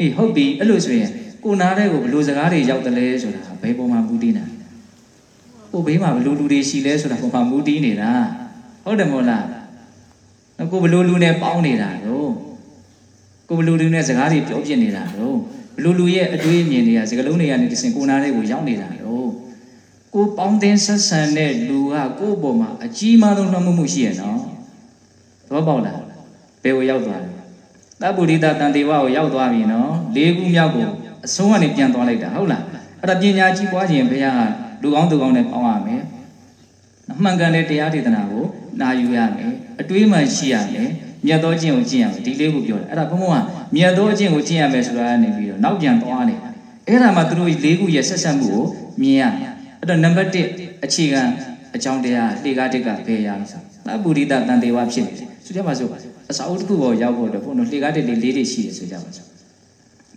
အေးဟုတ်ပြီအဲ့လိုဆိုရင်ကိုနာတဲ့ကိုဘလို့စကားတွေရောက်တယ်လဲဆိုတာဘယ်ပုံမှာမူတည်နေကိုဘေးမှာဘလို့လူတွေရှိလဲဆိုတာပုံမှာမူတည်နေတာဟုတ်တယ်မို့လားကိုဘလို့လူနဲ့ပေါင်းနေတာတော့ကိုဘလို့လူနဲ့စကားတွေပြောပြနေတာတော့ဘလို့လူရဲ့အတွေးအမြင်တွေကစကားလုံးတွေကနေတစင်ကိုနာတဲ့ကိုရောက်နေတာတော့ကိုပေါင်းတင်ဆက်ဆံတဲ့လူကကိုယ့်ပေါ်မှာအကြီးမားဆုံးနှမှုမှုရှိရနော်သဘောပေါက်လား ဘယ်ကိုရောက်သွားလဲသဗ္ဗုဒိတတန်တေဝကိုရောက်သွားပြီနော်လေးခုမြောက်ကိုအဆုံးကနေပြန်သွားလိုက်တာဟုတ်လားအဲ့ဒါပညာကြီးပွားခြင်းဘုရားကလူကောင်းသူကောင်းနဲ့ပေါင်းရမယ်မှန်ကန်တဲ့တရားဒေသနာကိုနာယူရမယ်အတွေးမှရှိရမယ်မြတ်သောအကျင့်ကိုကျင့်ရမယ်ဒီလေးကိုပြောတယ်အဲ့ဒါဘုံဘုံကမြတ်သောအကျင့်ကိုကျင့်ရမယ်ဆိုတာကနေပြီးတော့နောက်ပြန်သွားနေတာအဲ့ဒါမှသူတို့လေးခုရဲ့ဆက်ဆက်မှုကိုမြင်ရမယ်အဲ့တော့နံပါတ်1အခြေခံအကြောင်းတရားလှေကားတက်ကဘယ်ရလဲဆိုသဗ္ဗုရိတတန်တေဝဖြစ်နေတယ် ဆိုကြပါစို့အစာအုပ်တစ်ခုပေါ်ရောက်ဖို့တော့ဘုံတို့လှေကားတက်လေးလေးတွေရှိတယ်ဆိုကြပါစို့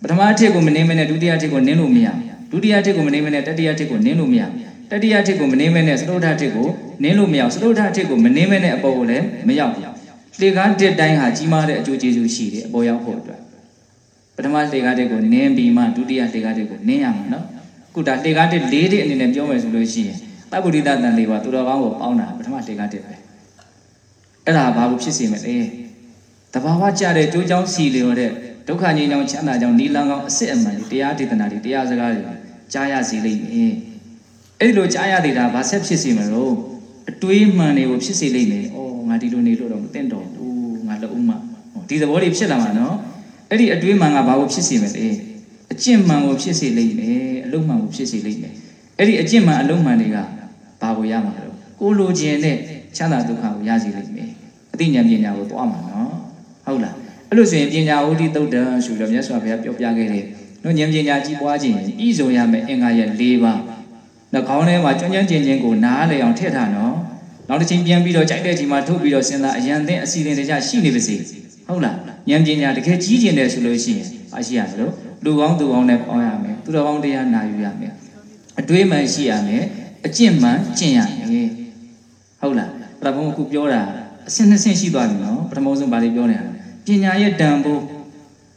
ပထမအထစ်ကိုမနှင်းမနဲ့ဒုတိယအထစ်ကိုနင်းလို့မရဒုတိယအထစ်ကိုမနှင်းမနဲ့တတိယအထစ်ကိုနင်းလို့မရတတိယအထစ်ကိုမနှင်းမနဲ့စတုထအထစ်ကိုနင်းလို့မရစတုထအထစ်ကိုမနှင်းမနဲ့အပေါ်ကိုလည်းမရောက်ဘူးလှေကားတက်တိုင်းဟာကြီးမားတဲ့အကျိုးကျေးဇူးရှိတယ်အပေါ်ရောက်ဖို့အတွက်ပထမလှေကားတက်ကိုနင်းပြီးမှဒုတိယလှေကားတက်ကိုနင်းရမှာနော်ခုဒါလှေကားတက်၄တဲ့အနေနဲ့ပြောမယ်ဆိုလို့ရှိရင်တပ္ပုရိသတန်လေးပါသူတော်ကောင်းကိုပေါင်းတာပထမလှေကားတက်ပဲ အဲ့ဒါဘာလို့ဖြစ်စေမလဲတဘာဝကြတဲ့ကြိုးကြောင်းစီလျော်တဲ့ဒုက္ခငြိမ်းချမ်းချမ်းသာကြောင်းနိလန်းကောင်းအစစ်အမှန်တရားဒေသနာတွေတရားစကားတွေကြားရစေလိမ့်မယ်အဲ့ဒီလိုကြားရသေးတာဘာဆက်ဖြစ်စေမလို့အတွေးမှန်တွေကိုဖြစ်စေလိမ့်မယ်ဩငါဒီလိုနေလို့တော့မသိတော့ဘူးငါလက်ဦးမဒီသဘောတွေဖြစ်လာမှာနော်အဲ့ဒီအတွေးမှန်ကဘာကိုဖြစ်စေမလဲအကျင့်မှန်ကိုဖြစ်စေလိမ့်မယ်အလုံးမှန်ကိုဖြစ်စေလိမ့်မယ်အဲ့ဒီအကျင့်မှန်အလုံးမှန်တွေကဘာကိုရမှာလဲကိုလိုချင်တဲ့ချမ်းသာဒုက္ခကိုရစေလိမ့်မယ် အသိဉာဏ်ပညာကိုသွားမှာနော်ဟုတ်လားအဲ့လိုဆိုရင်ပညာဝိတိတုတ်တံဆိုတော့မြတ်စွာဘုရားပြောပြခဲ့တယ်နော်ဉာဏ်ပညာကြီးပွားခြင်းဤဆိုရမယ်အင်္ဂါရဲ့၄ပါးနှခေါင်းထဲမှာကျွမ်းကျွမ်းကျင်ကျင်ကိုနားလေအောင်ထည့်ထားနော်နောက်တစ်ချိန်ပြန်ပြီးတော့ကြိုက်တဲ့ချိန်မှာထုတ်ပြီးတော့စဉ်းစားအရန်သိအစီအစဉ်တကြရှိနေပါစေဟုတ်လားဉာဏ်ပညာတကယ်ကြီးကျင်တယ်ဆိုလို့ရှိရင်အရှိရမလို့လူကောင်းသူကောင်းနဲ့ပေါင်းရမယ်သူတော်ကောင်းတရားနာယူရမယ်အတွေးမှန်ရှိရမယ်အကျင့်မှန်ကျင့်ရမယ်ဟုတ်လားအဲ့ဒါဘုံကပြောတာ အဆင့်နှစ်ဆင့်ရှိသွားပြီနော်ပထမဆုံးဗာလေးပြောနေတာပညာရဲ့တန်ဖိုး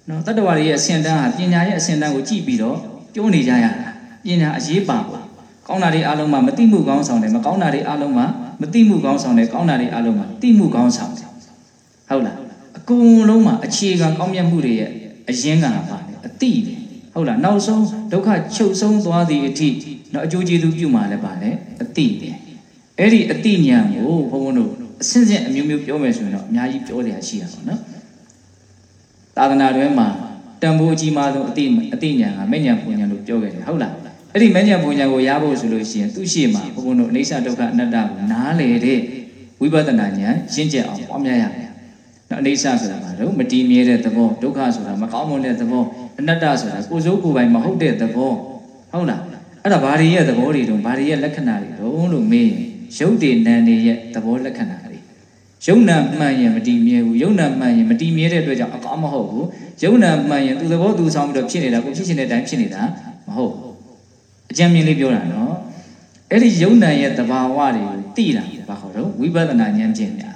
နော်တတ္တဝါတွေရဲ့အဆင့်တန်းဟာပညာရဲ့အဆင့်တန်းကိုကြည့်ပြီးတော့ပြောနေကြရတာပညာအရေးပါပါကောင်းတာတွေအလုံးမှာမတိမှုကောင်းဆောင်တယ်မကောင်းတာတွေအလုံးမှာမတိမှုကောင်းဆောင်တယ်ကောင်းတာတွေအလုံးမှာတိမှုကောင်းဆောင်တယ်ဟုတ်လားအကုန်လုံးမှာအခြေခံကောင်းမြတ်မှုတွေရဲ့အရင်းကပါအတိတယ်ဟုတ်လားနောက်ဆုံးဒုက္ခချုပ်ဆုံးသွားသည့်အထိနော်အကျိုးကျေးဇူးပြုမှာလည်းပါလေအတိတယ်အဲ့ဒီအတိညာကိုဘုန်းဘုန်းတို့ အစင်းစင်းအမျိုးမျိုးပြောမယ်ဆိုရင်တော့အများကြီးပြောရရှိရပါတော့နော်သာသနာတွင်မှာတန်ဖိုးအကြီးမားဆုံးအတိအတိညာကမဲ့ညာပူညာလို့ပြောခဲ့တယ်ဟုတ်လားအဲ့ဒီမဲ့ညာပူညာကိုရဖို့ဆိုလို့ရှိရင်သူ့ရှိမှာဘုန်းဘုန်းတို့အိဋ္ဌဒုက္ခအနတ္တကိုနားလေတဲ့ဝိပဿနာဉာဏ်ရှင်းကျက်အောင်ပွားများရမယ်နော်အိဋ္ဌဆိုတာကတော့မတည်မြဲတဲ့သဘောဒုက္ခဆိုတာမကောင်းမွန်တဲ့သဘောအနတ္တဆိုတာကိုယ်စိုးကိုယ်ပိုင်မဟုတ်တဲ့သဘောဟုတ်လားအဲ့ဒါဘာတွေရဲ့သဘောတွေတုံးဘာတွေရဲ့လက္ခဏာတွေတုံးလို့မေးရင်ရုပ်တည်နံတွေရဲ့သဘောလက္ခဏာတွေ ယုံနာမှန်ရင်မတည်မြဲဘူးယုံနာမှန်ရင်မတည်မြဲတဲ့အတွက်ကြောင့်အကောင်းမဟုတ်ဘူးယုံနာမှန်ရင်သူသဘောသူဆောင်ပြီးတော့ဖြစ်နေတာကိုဖြစ်ရှင်တဲ့အတိုင်းဖြစ်နေတာမဟုတ်ဘူးအကြံမြင်လေးပြောတာနော်အဲ့ဒီယုံနာရဲ့သဘာဝတွေကိုသိတာဘာခေါ်တော့ဝိပဿနာဉာဏ်ကျင့်တာ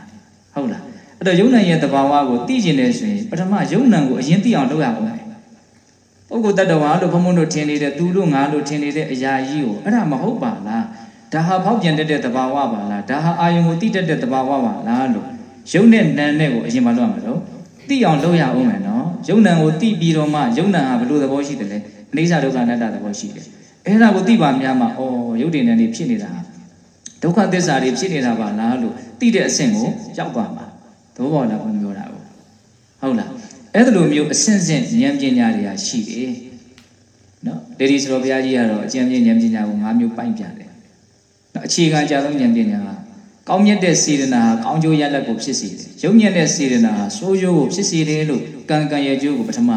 ဟုတ်လားအဲ့တော့ယုံနာရဲ့သဘာဝကိုသိကျင်တယ်ဆိုရင်ပထမယုံနာကိုအရင်သိအောင်လုပ်ရအောင်ပုဂ္ဂိုလ်တ attva လို့ဘုံဘုံတို့ထင်နေတဲ့သူတို့ငါလို့ထင်နေတဲ့အရာကြီးကိုအဲ့ဒါမဟုတ်ပါလား ဒါဟာဖောက်ပြန်တတ်တဲ့သဘာဝပါလားဒါဟာအာယုံကိုသိတတ်တဲ့သဘာဝပါလားလို့ယုံနဲ့နံနဲ့ကိုအရင်မလုပ်ရမှာလို့သိအောင်လုပ်ရအောင်မယ်နော်ယုံနံကိုသိပြီးတော့မှယုံနံဟာဘယ်လိုသဘောရှိတယ်လဲအနိစ္စဒုက္ခအနတ္တသဘောရှိတယ်အဲ့ဒါကိုသိပါများမှာဩယုတ်တင်နေနေဖြစ်နေတာဒုက္ခသစ္စာတွေဖြစ်နေတာပါလားလို့သိတဲ့အဆင့်ကိုရောက်သွားမှာသဘောပေါက်လားဘုန်းပြောတာကိုဟုတ်လားအဲ့လိုမျိုးအဆင့်ဆင့်ဉာဏ်ပညာတွေကရှိတယ်နော်ဒေဒီစတော်ဘုရားကြီးကတော့အကျဉ်းပြဉာဏ်ပညာကို၅မျိုးပိုင်ပြတယ်နော် အခြေခံကြဆုံးဉာဏ်ပညာကကောင်းမြတ်တဲ့စေတနာဟာကောင်းကျိုးရလဒ်ကိုဖြစ်စေတယ်။ယုံမြတ်တဲ့စေတနာဟာဆိုးကျိုးကိုဖြစ်စေတယ်လို့ကံကံရဲ့ကျိုးကိုပထမ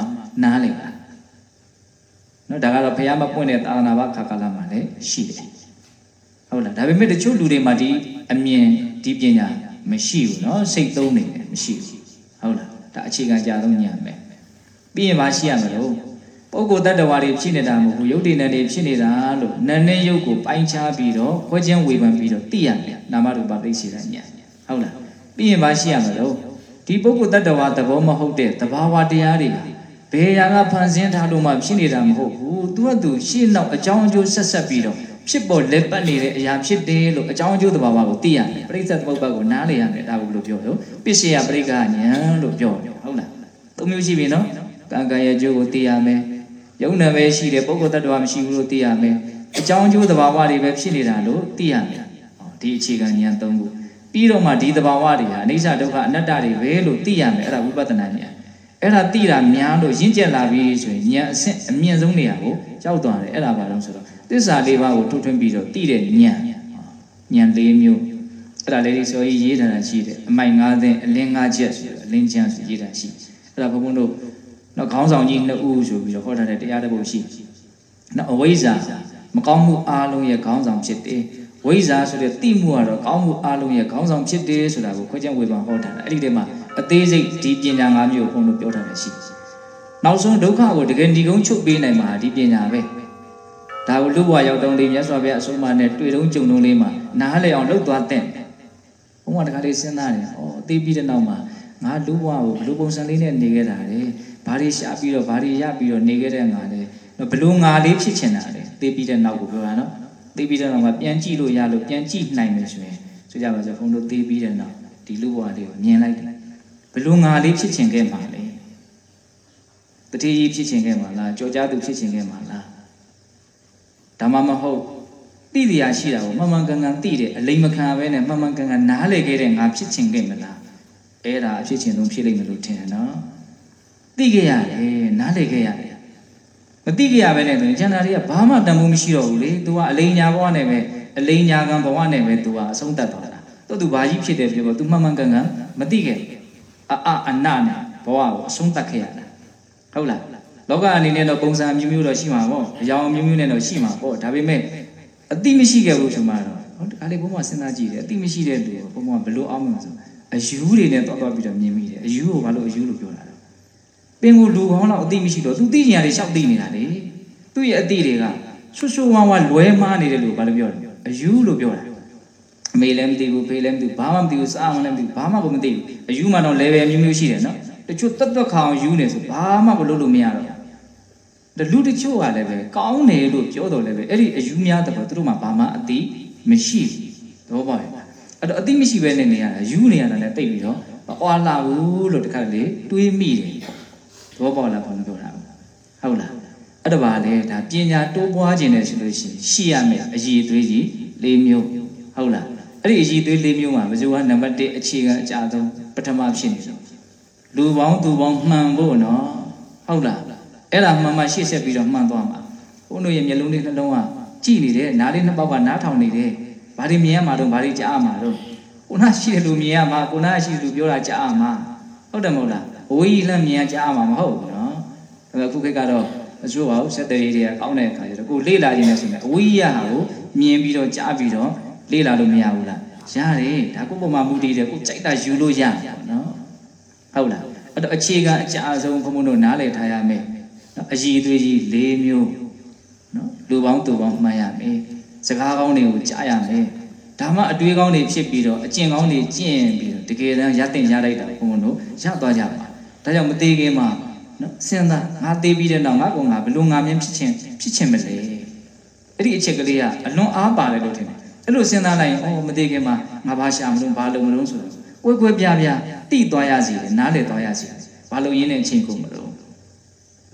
နားလည်တာ။နော်ဒါကတော့ဘုရားမပွင့်တဲ့သာသနာ့ဘာခါကာလမှာလည်းရှိတယ်။ဟုတ်လားဒါပေမဲ့တချို့လူတွေမှာဒီအမြင်ဒီပညာမရှိဘူးနော်စိတ်သုံးနေတယ်မရှိဘူး။ဟုတ်လားဒါအခြေခံကြဆုံးညာမယ်။ပြီးရင်မရှိရမလို့ ပုဂ္ဂိုလ်တ attva တွေဖြစ်နေတာမဟုတ်ဘူးယုတ်တည်နေတွေဖြစ်နေတာလို့နာနဲ့ယုတ်ကိုပိုင်းခြားပြီးတော့ခွဲခြင်းဝေဖန်ပြီးတော့သိရမယ်နာမရူပသိစေတဲ့ညာဟုတ်လားပြီးရင်မရှိရမလို့ဒီပုဂ္ဂိုလ်တ attva သဘောမဟုတ်တဲ့သဘာဝတရားတွေဘယ်ရာကဖန်ဆင်းထားလို့မှဖြစ်နေတာမဟုတ်ဘူးသူကသူရှေ့နောက်အကြောင်းအကျိုးဆက်ဆက်ပြီးတော့ဖြစ်ပေါ်လက်ပတ်နေတဲ့အရာဖြစ်တယ်လို့အကြောင်းအကျိုးသဘာဝကိုသိရမယ်ပြိဿသမုပ္ပါကိုနားလည်ရမယ်ဒါကိုဘယ်လိုပြောလို့ပစ္စယပရိက္ခဉာဏ်လို့ပြောတယ်ဟုတ်လားသုံးမျိုးရှိပြီနော်ကံကံရဲ့အကျိုးကိုသိရမယ် ယုံနာပဲရှိတယ်ပုဂ္ဂိုလ်တ attva မရှိဘူးလို့သိရမယ်အကြောင်းအကျိုးသဘာဝတွေပဲဖြစ်နေတာလို့သိရမယ်ဒီအခြေခံဉာဏ်၃ခုပြီးတော့မှဒီသဘာဝတွေဟာအနိစ္စဒုက္ခအနတ္တတွေပဲလို့သိရမယ်အဲ့ဒါဝိပဿနာဉာဏ်အဲ့ဒါသိတာများလို့ရင့်ကျက်လာပြီဆိုရင်ဉာဏ်အဆင့်အမြင့်ဆုံးနေရာကိုရောက်သွားတယ်အဲ့ဒါဘာလို့ဆိုတော့သစ္စာလေးပါးကိုထုတ်ထွင်းပြီးတော့သိတဲ့ဉာဏ်ညံ၄မျိုးအဲ့ဒါလေးဆိုရေးရေးထားတာရှိတယ်အမိုက်၅သိန်းအလင်း၅ချက်ဆိုအလင်းချမ်းဆိုရေးတာရှိအဲ့ဒါဘုံဘုံတို့ တော့ခေါင်းဆောင်ကြီးနှစ်ဦးဆိုပြီးတော့ဟောထားတဲ့တရားတစ်ပုဒ်ရှိနော်အဝိဇ္ဇာမကောင်းမှုအလုံးရဲ့ခေါင်းဆောင်ဖြစ်တယ်ဝိဇ္ဇာဆိုတဲ့တိမှုကတော့ကောင်းမှုအလုံးရဲ့ခေါင်းဆောင်ဖြစ်တယ်ဆိုတာကိုခွဲခြားဝေဖန်ဟောထားတာအဲ့ဒီတည်းမှာအသေးစိတ်ဒီပညာ၅မျိုးကိုဘုံတို့ပြောထားတယ်ရှိနောက်ဆုံးဒုက္ခကိုတကယ်ဒီကုန်းချုပ်ပေးနိုင်မှာဒီပညာပဲဒါကိုလူဘဝရောက်တုံးလေးမြတ်စွာဘုရားအဆုံးအမနဲ့တွေ့တုံးကြုံတုံးလေးမှာနားလည်အောင်လှုပ်သွားတဲ့ဘုံကတခါလေးစဉ်းစားတယ်ဩအသေးပြီးတဲ့နောက်မှာငါလူဘဝကိုဘလူပုံစံလေးနဲ့နေခဲ့တာလေ ဘာတွေရှာပြီးတော့ဘာတွေရပြီးတော့နေခဲ့တဲ့ငါလေဘလူငါလေးဖြစ်ချင်တာလေသေပြီးတဲ့နောက်ကိုပြောတာနော်သေပြီးတဲ့နောက်မှာပြန်ကြည့်လို့ရလို့ပြန်ကြည့်နိုင်မယ်ဆိုရင်ဆိုကြပါစို့ဘုံတို့သေပြီးတဲ့နောက်ဒီလူဘဝလေးကိုမြင်လိုက်တယ်ဘလူငါလေးဖြစ်ချင်ခဲ့မှာလေတတိယဖြစ်ချင်ခဲ့မှာလားကြောကြားသူဖြစ်ချင်ခဲ့မှာလားဒါမှမဟုတ်တိတရားရှိတာကိုမှန်မှန်ကန်ကန်သိတယ်အလိမ်မခံပဲနဲ့မှန်မှန်ကန်ကန်နားလေခဲ့တဲ့ငါဖြစ်ချင်ခဲ့မလားအဲ့ဒါအဖြစ်ချင်ဆုံးဖြစ်လိမ့်မယ်လို့ထင်တယ်နော် သိခဲ့ရတယ်နားလေခဲ့ရတယ်မသိခဲ့ရပဲနဲ့ဆိုရင်ကျန်တာတွေကဘာမှတန်ဖိုးမရှိတော့ဘူးလေ तू ကအလိမ်ညာဘဝနဲ့ပဲအလိမ်ညာကံဘဝနဲ့ပဲ तू ကအဆုံးသတ်သွားတာတော့ तू ဘာကြီးဖြစ်တယ်ပြောတော့ तू မှန်မှန်ကန်ကန်မသိခဲ့အအအနနဲ့ဘဝကိုအဆုံးသတ်ခဲ့ရတာဟုတ်လားလောကအနေနဲ့တော့ပုံစံမျိုးမျိုးတော့ရှိမှာပေါ့အကြောင်းမျိုးမျိုးနဲ့တော့ရှိမှာပေါ့ဒါပေမဲ့အတိမရှိခဲ့ဘူးဆိုမှတော့ဟုတ်ဒါလေးဘုံမှာစဉ်းစားကြည့်တယ်အတိမရှိတဲ့လူကိုဘုံမှာဘလို့အောင်မှာဆိုအယူတွေနဲ့တော့တော့ပြီးတော့မြင်မိတယ်အယူကိုဘာလို့အယူလို့ပြောတာလဲပ င်ကိုလူကောင်းတော့အတိမရှိတော့သူသိကြရတယ်ရှောက်သိနေတာလေသူ့ရဲ့အတိတွေကဆွဆွဝါးဝါလွဲမားနေတယ်လို့ဘာလို့ပြောလဲအယူလို့ပြောတာအမေလည်းမသိဘူးဖေလည်းမသိဘူးဘာမှမသိဘူးစားမှလည်းမသိဘူးဘာမှကိုမသိဘူးအယူမှတော့ level မျိုးမျိုးရှိတယ်နော်တချို့တက်တက်ခါအောင်ယူနေဆိုဘာမှမလုပ်လို့မရတော့တလူတချို့ကလည်းပဲကောင်းတယ်လို့ပြောတော့လည်းပဲအဲ့ဒီအယူများတော့သူတို့မှဘာမှအတိမရှိဘူးတော့ပါရဲ့အဲ့တော့အတိမရှိပဲနဲ့နေရတာယူနေရတာလည်းတိတ်ပြီးတော့မអွာလာဘူးလို့တခါလေတွေးမိတယ် တော့ပေါ့လားဘာလို့ပြောတာဟုတ်လားအဲ့ဒါပါလေဒါပညာတိုးပွားခြင်းနဲ့ဆိုလို့ရှိရင်ရှိရမယ်အည်အသွေးကြီး၄မျိုးဟုတ်လားအဲ့ဒီအည်အသွေး၄မျိုးမှာဘယ်သူကနံပါတ်1အခြေခံအကြဆုံးပထမဖြစ်နေတယ်လူပေါင်းသူပေါင်းမှန်ဖို့နော်ဟုတ်လားအဲ့ဒါမှန်မှရှေ့ဆက်ပြီးတော့မှန်သွားမှာဘုန်းတို့ရဲ့မျက်လုံးလေးနှလုံးကကြည်နေတယ်နားလေးနှစ်ပေါက်ကနားထောင်နေတယ်ဘာတွေမြင်ရမှာတော့ဘာတွေကြားရမှာတော့ကိုနာရှိတယ်လို့မြင်ရမှာကိုနာရှိတယ်လို့ပြောတာကြားရမှာဟုတ်တယ်မဟုတ်လား ဝေးကြီးလည်းမြင်ရကြားရမှာမဟုတ်ဘူးနော်ဒါပေမဲ့ခုခေတ်ကတော့အချို့ပါစက်တရီတွေကကောင်းတဲ့အခါကျတော့ကိုလေ့လာခြင်းနဲ့ဆိုရင်အဝေးကြီးရဟာကိုမြင်ပြီးတော့ကြားပြီးတော့လေ့လာလို့မရဘူးလားရတယ်ဒါကိုပုံမှန်မူတည်တယ်ကိုကြိုက်တာယူလို့ရတယ်နော်ဟုတ်လားအဲ့တော့အခြေခံအကြအဆုံးဘုံဘုံတို့နားလည်ထားရမယ်နော်အည်အသွေးကြီး၄မျိုးနော်လူပေါင်းသူပေါင်းမှတ်ရမယ်စကားကောင်းတွေကိုကြားရမယ်ဒါမှအတွေးကောင်းတွေဖြစ်ပြီးတော့အကျင့်ကောင်းတွေကျင့်ပြီးတော့တကယ်တမ်းရတင်ရလိုက်တာဘုံဘုံတို့ရသွားကြပါ ဒါကြောင့်မသေးခင်မှာနော်စဉ်းစားငါသေးပြီးတဲ့နောက်ငါကငါဘလို့ငါမြင်ဖြစ်ချင်းဖြစ်ချင်းမလဲအဲ့ဒီအချက်ကလေးကအလွန်အားပါတယ်လို့ထင်တယ်အဲ့လိုစဉ်းစားလိုက်ရင်အော်မသေးခင်မှာငါဘာရှာမလို့ဘာလုပ်မလို့ဆိုတော့ကွဲကွဲပြားပြားတိသွားရစီတယ်နားလည်သွားရစီတယ်ဘာလို့ရင်းနေအချိန်ကုန်မလို့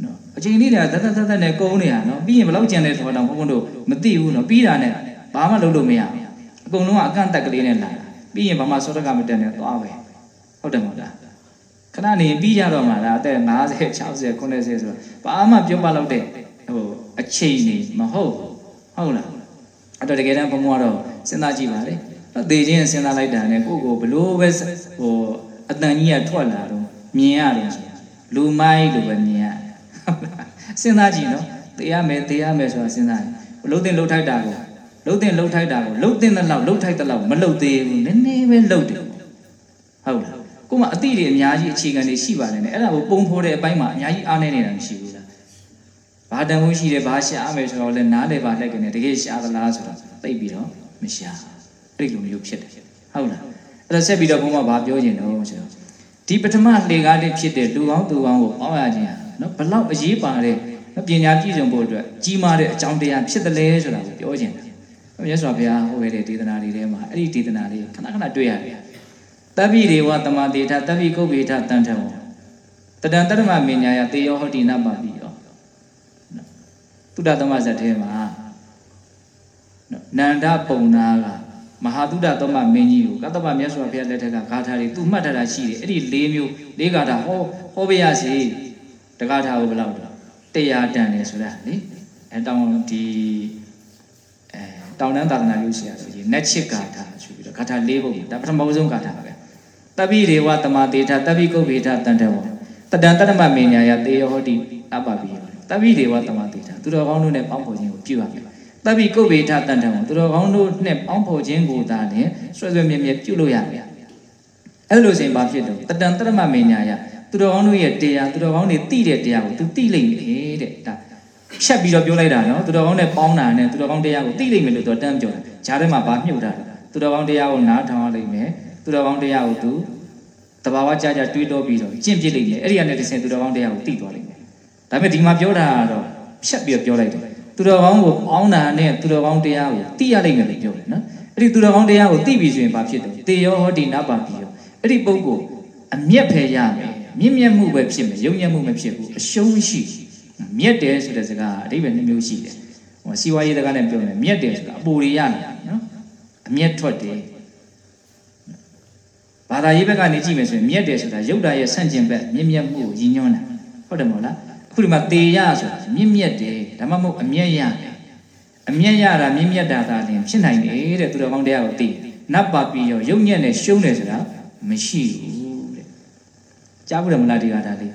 နော်အချိန်လေးတွေကတတ်တတ်တတ်နဲ့ကုန်းနေတာနော်ပြီးရင်ဘလောက်ကြံလဲဆိုတော့ဘုန်းဘုန်းတို့မသိဘူးနော်ပြီးတာနဲ့ဘာမှလုပ်လို့မရဘူးအကုန်လုံးကအကန့်အသက်ကလေးနဲ့လာပြီးရင်ဘာမှစောတကမတက်နဲ့သွားပဲဟုတ်တယ်မဟုတ်လား ခဏနေပြီးကြတော့မှလားအသက်50 60 90ဆိုတော့ဘာမှပြောပါတော့တဲ့ဟိုအချိန်နေမဟုတ်ဟုတ်လားအဲ့တော့တကယ်တမ်းဘုံကတော့စဉ်းစားကြည့်ပါလေတော့သေခြင်းစဉ်းစားလိုက်တာနဲ့ကိုကိုဘလို့ပဲဟိုအတန်ကြီးကထွက်လာတော့မြင်ရတယ်ဆိုလူမိုင်းလိုပဲမြင်ရစဉ်းစားကြည့်နော်သေရမယ်သေရမယ်ဆိုတာစဉ်းစားရင်လှုပ်တင်လှုပ်ထိုက်တာကိုလှုပ်တင်လှုပ်ထိုက်တာကိုလှုပ်တင်တဲ့လောက်လှုပ်ထိုက်တဲ့လောက်မလှုပ်သေးဘူးနည်းနည်းပဲလှုပ်တယ်ဟုတ်လား ကိုမအတိတွေအများကြီးအခြေခံတွေရှိပါတယ်နဲ့အဲ့ဒါကိုပုံဖော်တဲ့အပိုင်းမှာအများကြီးအားနေနေတာမရှိဘူးလားဘာတန်ဖို့ရှိတယ်ဘာရှာရမယ်ဆိုတော့လည်းနားလည်ပါလက်ကနေတကယ်ရှာသလားဆိုတော့သိပြီးတော့မရှာအဲ့လိုမျိုးဖြစ်တယ်ဟုတ်လားအဲ့ဒါဆက်ပြီးတော့ဘုံမှာဘာပြောချင်တော့ဆိုတော့ဒီပထမလှေကားလေးဖြစ်တဲ့လူကောင်းသူကောင်းကိုပေါင်းရခြင်းဟာနော်ဘလောက်အရေးပါတဲ့ပညာပြည့်စုံဖို့အတွက်ကြီးမားတဲ့အကြောင်းတရားဖြစ်တယ်လေဆိုတာကိုပြောချင်တယ်မြတ်စွာဘုရားဟောခဲ့တဲ့ဒေသနာတွေထဲမှာအဲ့ဒီဒေသနာလေးခဏခဏတွေ့ရတယ် တပိရေဝတမတေထတပိကုတ်ပေထတန်ထဝတတံတရမမညာယတေယောဟောတိနပပိယောသုဒ္ဓသမဇတ်ထဲမှာနန္ဒပုံနာကမဟာသုဒ္ဓသမမင်းကြီးကိုကတ္တပမြတ်စွာဘုရားလက်ထက်ကဂါထာတွေသူမှတ်ထားတာရှိတယ်အဲ့ဒီ၄မျိုး၄ဂါထာဟောဟောပြရစီတဂါထာကိုဘယ်လောက်လဲတရားတန်တယ်ဆိုတာလေအဲတောင်းဒီအဲတတောင်တန်းသာသနာ့ရုပ်ရှင်ဆိုရင်နတ်ချစ်ဂါထာဆိုပြီးတော့ဂါထာ၄ပုဒ်ဒါပထမဆုံးဂါထာပဲ တပိရေဝတမတေထတပိကုဗ္ဗေထတန်တဝတတံတရမမေညာယတေယောဟောတိအပပိယောတပိရေဝတမတေထသူတော်ကောင်းတို့နဲ့ပေါင်းဖော်ခြင်းကိုပြုရမယ်တပိကုဗ္ဗေထတန်တဝသူတော်ကောင်းတို့နဲ့ပေါင်းဖော်ခြင်းကိုသာလည်းဆွဲဆွဲမြဲမြဲပြုလို့ရမယ်အဲ့လိုဆိုရင်ဘာဖြစ်တော့တတံတရမမေညာယသူတော်ကောင်းတို့ရဲ့တရားသူတော်ကောင်းတွေသိတဲ့တရားကိုသူသိလိမ့်မယ်တဲ့ဒါဖြတ်ပြီးတော့ပြောလိုက်တာနော်သူတော်ကောင်းနဲ့ပေါင်းတာနဲ့သူတော်ကောင်းတရားကိုသိလိမ့်မယ်လို့သူတန်းပြောတာဂျားထဲမှာဗာမြုပ်တာသူတော်ကောင်းတရားကိုနားထောင်ရလိမ့်မယ် သူတော်ကောင်းတရားကိုသူတဘာဝကြကြတွေးတောပြီးတော့ကျင့်ပြစ်လိမ့်မယ်အဲ့ဒီကနေတစ်ဆင့်သူတော်ကောင်းတရားကိုသိသွားလိမ့်မယ်ဒါပေမဲ့ဒီမှာပြောတာကတော့ဖြတ်ပြီးတော့ပြောလိုက်တယ်သူတော်ကောင်းကိုပေါင်းတာနဲ့သူတော်ကောင်းတရားကိုသိရလိမ့်မယ်လို့ပြောတယ်နော်အဲ့ဒီသူတော်ကောင်းတရားကိုသိပြီဆိုရင်ဘာဖြစ်တယ်တေယောဟောတိနာပါပိယောအဲ့ဒီပုဂ္ဂိုလ်အမျက်ဖယ်ရမယ်မြင့်မြတ်မှုပဲဖြစ်မယ်ယုံညံ့မှုမဖြစ်ဘူးအရှုံးမရှိမြက်တယ်ဆိုတဲ့စကားအဓိပ္ပာယ်နှမျိုးရှိတယ်ဟိုစီဝါရေးစကားနဲ့ပြောမယ်မြက်တယ်ဆိုတာအပူတွေရလာနော်အမျက်ထွက်တယ် ဘာသာရေးဘက်ကနေကြည့်မယ်ဆိုရင်မြက်တယ်ဆိုတာရုပ်တာရဲ့ဆန့်ကျင်ဘက်မြင့်မြတ်မှုကိုရည်ညွှန်းတာဟုတ်တယ်မဟုတ်လားအခုဒီမှာတေရဆိုတာမြင့်မြတ်တယ်ဒါမှမဟုတ်အမျက်ရတယ်အမျက်ရတာမြင့်မြတ်တာသာလျှင်ဖြစ်နိုင်တယ်တဲ့သူတော်ကောင်းတရားကိုသိနတ်ပါပြီးရောရုပ်ညက်နဲ့ရှုံးတယ်ဆိုတာမရှိဘူးတဲ့ကြားဘူးတယ်မလားဒီကထာလေး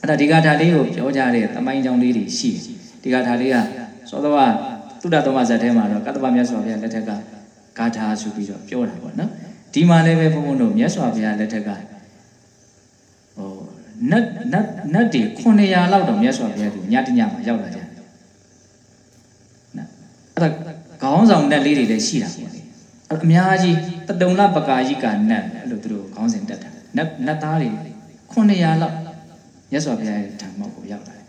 အဲ့ဒါဒီကထာလေးကိုပြောကြတဲ့တမိုင်းကြောင်းလေးတွေရှိတယ်ဒီကထာလေးကသောတော်ကသုဒ္ဓသမဇတ်ထဲမှာတော့ကတ္တပမြတ်စွာဘုရားလက်ထက်ကဂါထာဆိုပြီးတော့ပြောတာပေါ့နော် ဒီမှာလည်းပဲဘုန်းဘုန်းတို့မြတ်စွာဘုရားလက်ထက်ကဟိုနတ်နတ်နတ်တွေ900လောက်တော့မြတ်စွာဘုရားသူညတညမှာရောက်လာကြတယ်နော်အဲ့ဒါခေါင်းဆောင်နတ်လေးတွေလည်းရှိတာပေါ့လေအဲ့အများကြီးတတုံလပကာယိကနတ်အဲ့လိုသူတို့ခေါင်းစဉ်တက်တာနတ်နတ်သားတွေ900လောက်မြတ်စွာဘုရားရဲ့ဓမ္မကိုရောက်လာတယ်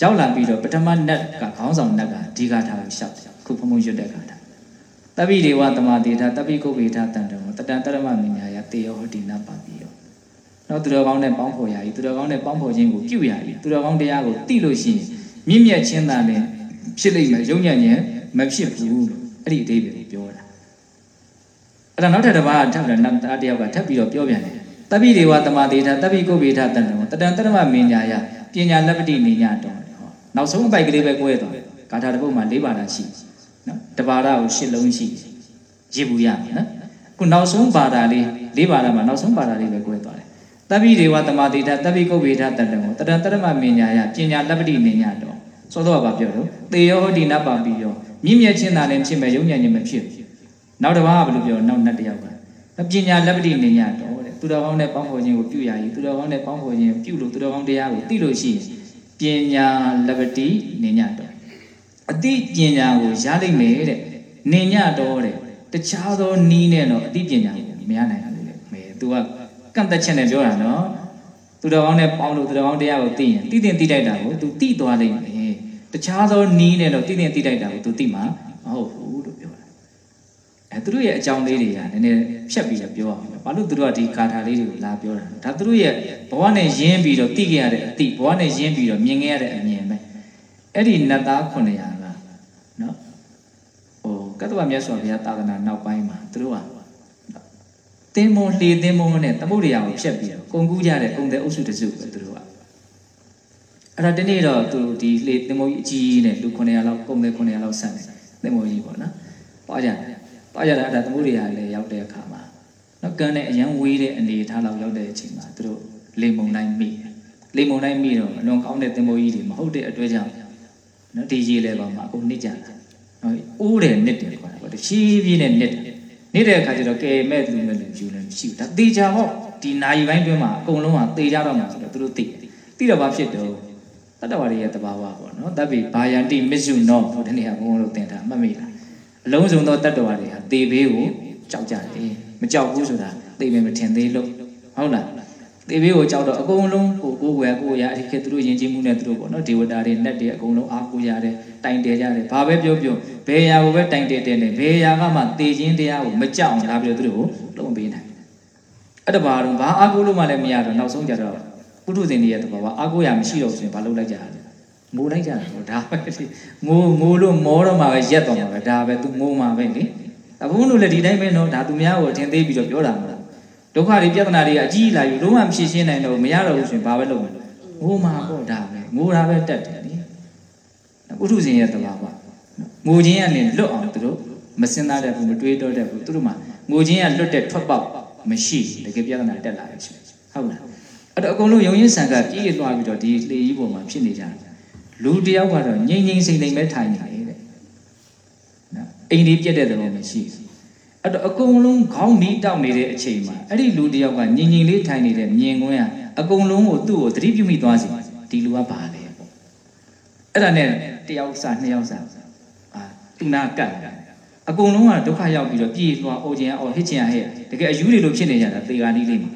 ရောက်လာပြီးတော့ပထမနတ်ကခေါင်းဆောင်နတ်ကဒီဂါထာကိုရှောက်ခုဘုံဘုံရွတ်တဲ့ဂါထာ တပိဒေဝတမတေထတပိကုဗ္ဗေထတန်တောတတံတရမမညာယတေယောဟတိနပါပိယောနောက်သူတော်ကောင်းနဲ့ပေါင်းဖော်ရည်သူတော်ကောင်းနဲ့ပေါင်းဖော်ခြင်းကိုပြုရည်သူတော်ကောင်းတရားကိုသိလို့ရှိရင်မြင့်မြတ်ခြင်းသာနဲ့ဖြစ်လိမ့်မယ်ယုံညံ့ခြင်းမဖြစ်ဘူးလို့အဲ့ဒီအသေးပဲပြောတာအဲ့ဒါနောက်ထပ်တစ်ပါးထပ်တယ်နတ်သားတယောက်ကထပ်ပြီးတော့ပြောပြန်တယ်တပိဒေဝတမတေထတပိကုဗ္ဗေထတန်တောတတံတရမမညာယပညာလက်ပတိနေညတော်ဟောနောက်ဆုံးအပိုက်ကလေးပဲ꿰သွားဂါထာတစ်ပုဒ်မှာ၄ပါးတာရှိတယ် နော်တဘာဒကိုရှစ်လုံးရှိရစ်ဘူးရမယ်နော်ခုနောက်ဆုံးဘာသာလေးလေးဘာသာမှာနောက်ဆုံးဘာသာလေးပဲ꿰သွားတယ်တပိဒေဝတမတိထတပိကုဗ္ဗေထတတံကိုတရံတရမမညာယပညာလက်ပတိနေညတော်သောတော့ဘာပြောတော့သေယောဟောတိနပပိယောမြင့်မြတ်ခြင်းသာလည်းဖြစ်မဲ့ယုံညံ့ခြင်းမဖြစ်ဘူးနောက်တစ်ပါးကဘယ်လိုပြောနောက်နှစ်တယောက်ကပညာလက်ပတိနေညတော်တဲ့သူတော်ကောင်းနဲ့ပေါင်းဖော်ခြင်းကိုပြုရည်သူတော်ကောင်းနဲ့ပေါင်းဖော်ခြင်းပြုလို့သူတော်ကောင်းတရားကိုသိလို့ရှိရင်ပညာလက်ပတိနေညတော် အတိပညာကိုရလိမ့်မယ်တဲ့နေညတော်တဲ့တခြားသောနီးနဲ့တော့အတိပညာကိုမရနိုင်ဘူးလေမဲ तू ကကန့်သက်ချက်နဲ့ပြောတာနော်သူတော်ကောင်းနဲ့ပေါင်းလို့သူတော်ကောင်းတရားကိုသိရင်သိတင်သိတိုက်တာကို तू သိသွားလိမ့်မယ်တခြားသောနီးနဲ့တော့သိတင်သိတိုက်တာကို तू သိမှာမဟုတ်ဘူးလို့ပြောတာအဲသူတို့ရဲ့အကြောင်းလေးတွေကနည်းနည်းဖြတ်ပြီးတော့ပြောအောင်ဘာလို့သူတို့ကဒီကာထာလေးတွေကိုလာပြောတာလဲဒါသူတို့ရဲ့ဘဝနဲ့ရင်းပြီးတော့သိခဲ့ရတဲ့အသိဘဝနဲ့ရင်းပြီးတော့မြင်ခဲ့ရတဲ့အမြင်ပဲအဲ့ဒီနတ်သား900နော်ဟို ကတ္တဝမြတ်စွာဘုရားသာသနာနောက်ပိုင်းမှာသူတို့ကတင်းမွန်လှေတင်းမွန်နဲ့သမုဒ္ဒရာကိုဖြတ်ပြီးတော့ကုံကူးကြတဲ့ကုံတဲ့အုပ်စုတစုပဲသူတို့ကအဲ့ဒါဒီနေ့တော့သူဒီလှေတင်းမွန်ကြီးအကြီးနဲ့လူ900လောက်ကုံတဲ့900လောက်ဆန့်တယ်တင်းမွန်ကြီးပေါ့နော်ပွားကြတယ်ပွားကြတာအဲ့ဒါသမုဒ္ဒရာလည်းရောက်တဲ့အခါမှာနော်ကန်နဲ့အရန်ဝေးတဲ့အနေထားလောက်ရောက်တဲ့အချိန်မှာသူတို့လေမုန်တိုင်းမိတယ်လေမုန်တိုင်းမိတော့အလွန်ကောင်းတဲ့တင်းမွန်ကြီးတွေမဟုတ်တဲ့အတွက်ကြောင့်နော်ဒီရေလဲပါမှာအကုန်နစ်ကြတာ နော်အိုးတယ်နစ်တယ်ခေါ်တာပေါ့တဖြည်းဖြည်းနဲ့နစ်တယ်နေတဲ့အခါကျတော့ကဲမဲ့လူမဲ့လူယူလည်းမရှိဘူးဒါတေချာပေါ့ဒီနိုင်ပိုင်းတွင်းမှာအကုန်လုံးကတေကြတော့မှာဆိုတော့သူတို့သိတယ်သိတော့ဘာဖြစ်တော့တတ္တဝါတွေရဲ့တဘာဝပေါ့နော်တပ်ပြီးဘာယန္တိမစ္ဆုနောဟိုတနေ့ကဘုန်းဘုန်းတို့သင်တာမှတ်မိလားအလုံးစုံသောတတ္တဝါတွေဟာတေဘေးကိုကြောက်ကြတယ်မကြောက်ဘူးဆိုတာသိမယ်မထင်သေးလို့ဟုတ်လား သေဘေးကိုကြောက်တော့အကုန်လုံးကိုကိုယ်ွယ်ကိုယ်ရအဲ့ဒီခေတ်သူတို့ယဉ်ကျေးမှုနဲ့သူတို့ပေါ့နော်ဒေဝတာတွေနတ်တွေအကုန်လုံးအားကိုးရတယ်တိုင်တယ်ကြတယ်ဘာပဲပြောပြောဘယ်ရာကိုပဲတိုင်တယ်တယ်နေဘယ်ရာကမှသေခြင်းတရားကိုမကြောက်အောင်လာပြီးတော့သူတို့ကိုလုံးပေးနိုင်အဲ့ဒါဘာတော့ဘာအားကိုးလို့မှလည်းမရတော့နောက်ဆုံးကြတော့ပုထုဇဉ်တွေရဲ့တဘာဝအားကိုးရမရှိတော့ဆိုရင်ဘာလုပ်လိုက်ကြရလဲငိုလိုက်ကြတာပေါ့ဒါပဲငိုငိုလို့မောတော့မှပဲရက်တော့မှာပဲဒါပဲသူငိုမှာပဲလေအခုတို့လည်းဒီတိုင်းပဲနော်ဒါသူများကိုအထင်သေးပြီးတော့ပြောတာမလား ဒုက္ခတွေပြဿနာတွေကအကြီးလာယူလုံးဝမဖြေရှင်းနိုင်တော့မရတော့ဘူးဆိုရင်ဘာပဲလုပ်မလဲငိုမှာပေါ့ဒါပဲငိုတာပဲတက်တယ်လေပုထုဇဉ်ရဲ့တဘာဝငိုခြင်းကနေလွတ်အောင်သူတို့မစင်သားတတ်ဘူးမတွေးတော့တတ်ဘူးသူတို့မှာငိုချင်းကလွတ်တဲ့ထွက်ပေါက်မရှိဘူးတကယ်ပြဿနာတက်လာတယ်ဆိုဟုတ်လားအဲ့တော့အကုန်လုံးယုံရင်ဆံကပြည့်လွှားပြီးတော့ဒီလေကြီးပေါ်မှာဖြစ်နေကြတယ်လူတယောက်ကတော့ငြိမ်ငြိမ်စိမ့်စိမ့်ပဲထိုင်နေတယ်တဲ့နော်အိမ်လေးပြက်တဲ့သဘောမရှိဘူး အဲ့တော့အကုန်လုံးခေါင်းနီးတောက်နေတဲ့အချိန်မှာအဲ့ဒီလူတယောက်ကငြိမ်ငြိမ်လေးထိုင်နေတဲ့မြင်ကွင်းကအကုန်လုံးကိုသူ့ကိုသတိပြုမိသွားစီဒီလူကဘာလဲပေါ့အဲ့ဒါနဲ့တယောက်စနှစ်ယောက်စအာသူနာကတ်လာအကုန်လုံးကဒုက္ခရောက်ပြီးတော့ပြေးသွားအိုခြင်းအော်ဟစ်ခြင်းဟဲ့တကယ်အယူတွေလိုဖြစ်နေကြတာသေဂာနီးလေးမှာ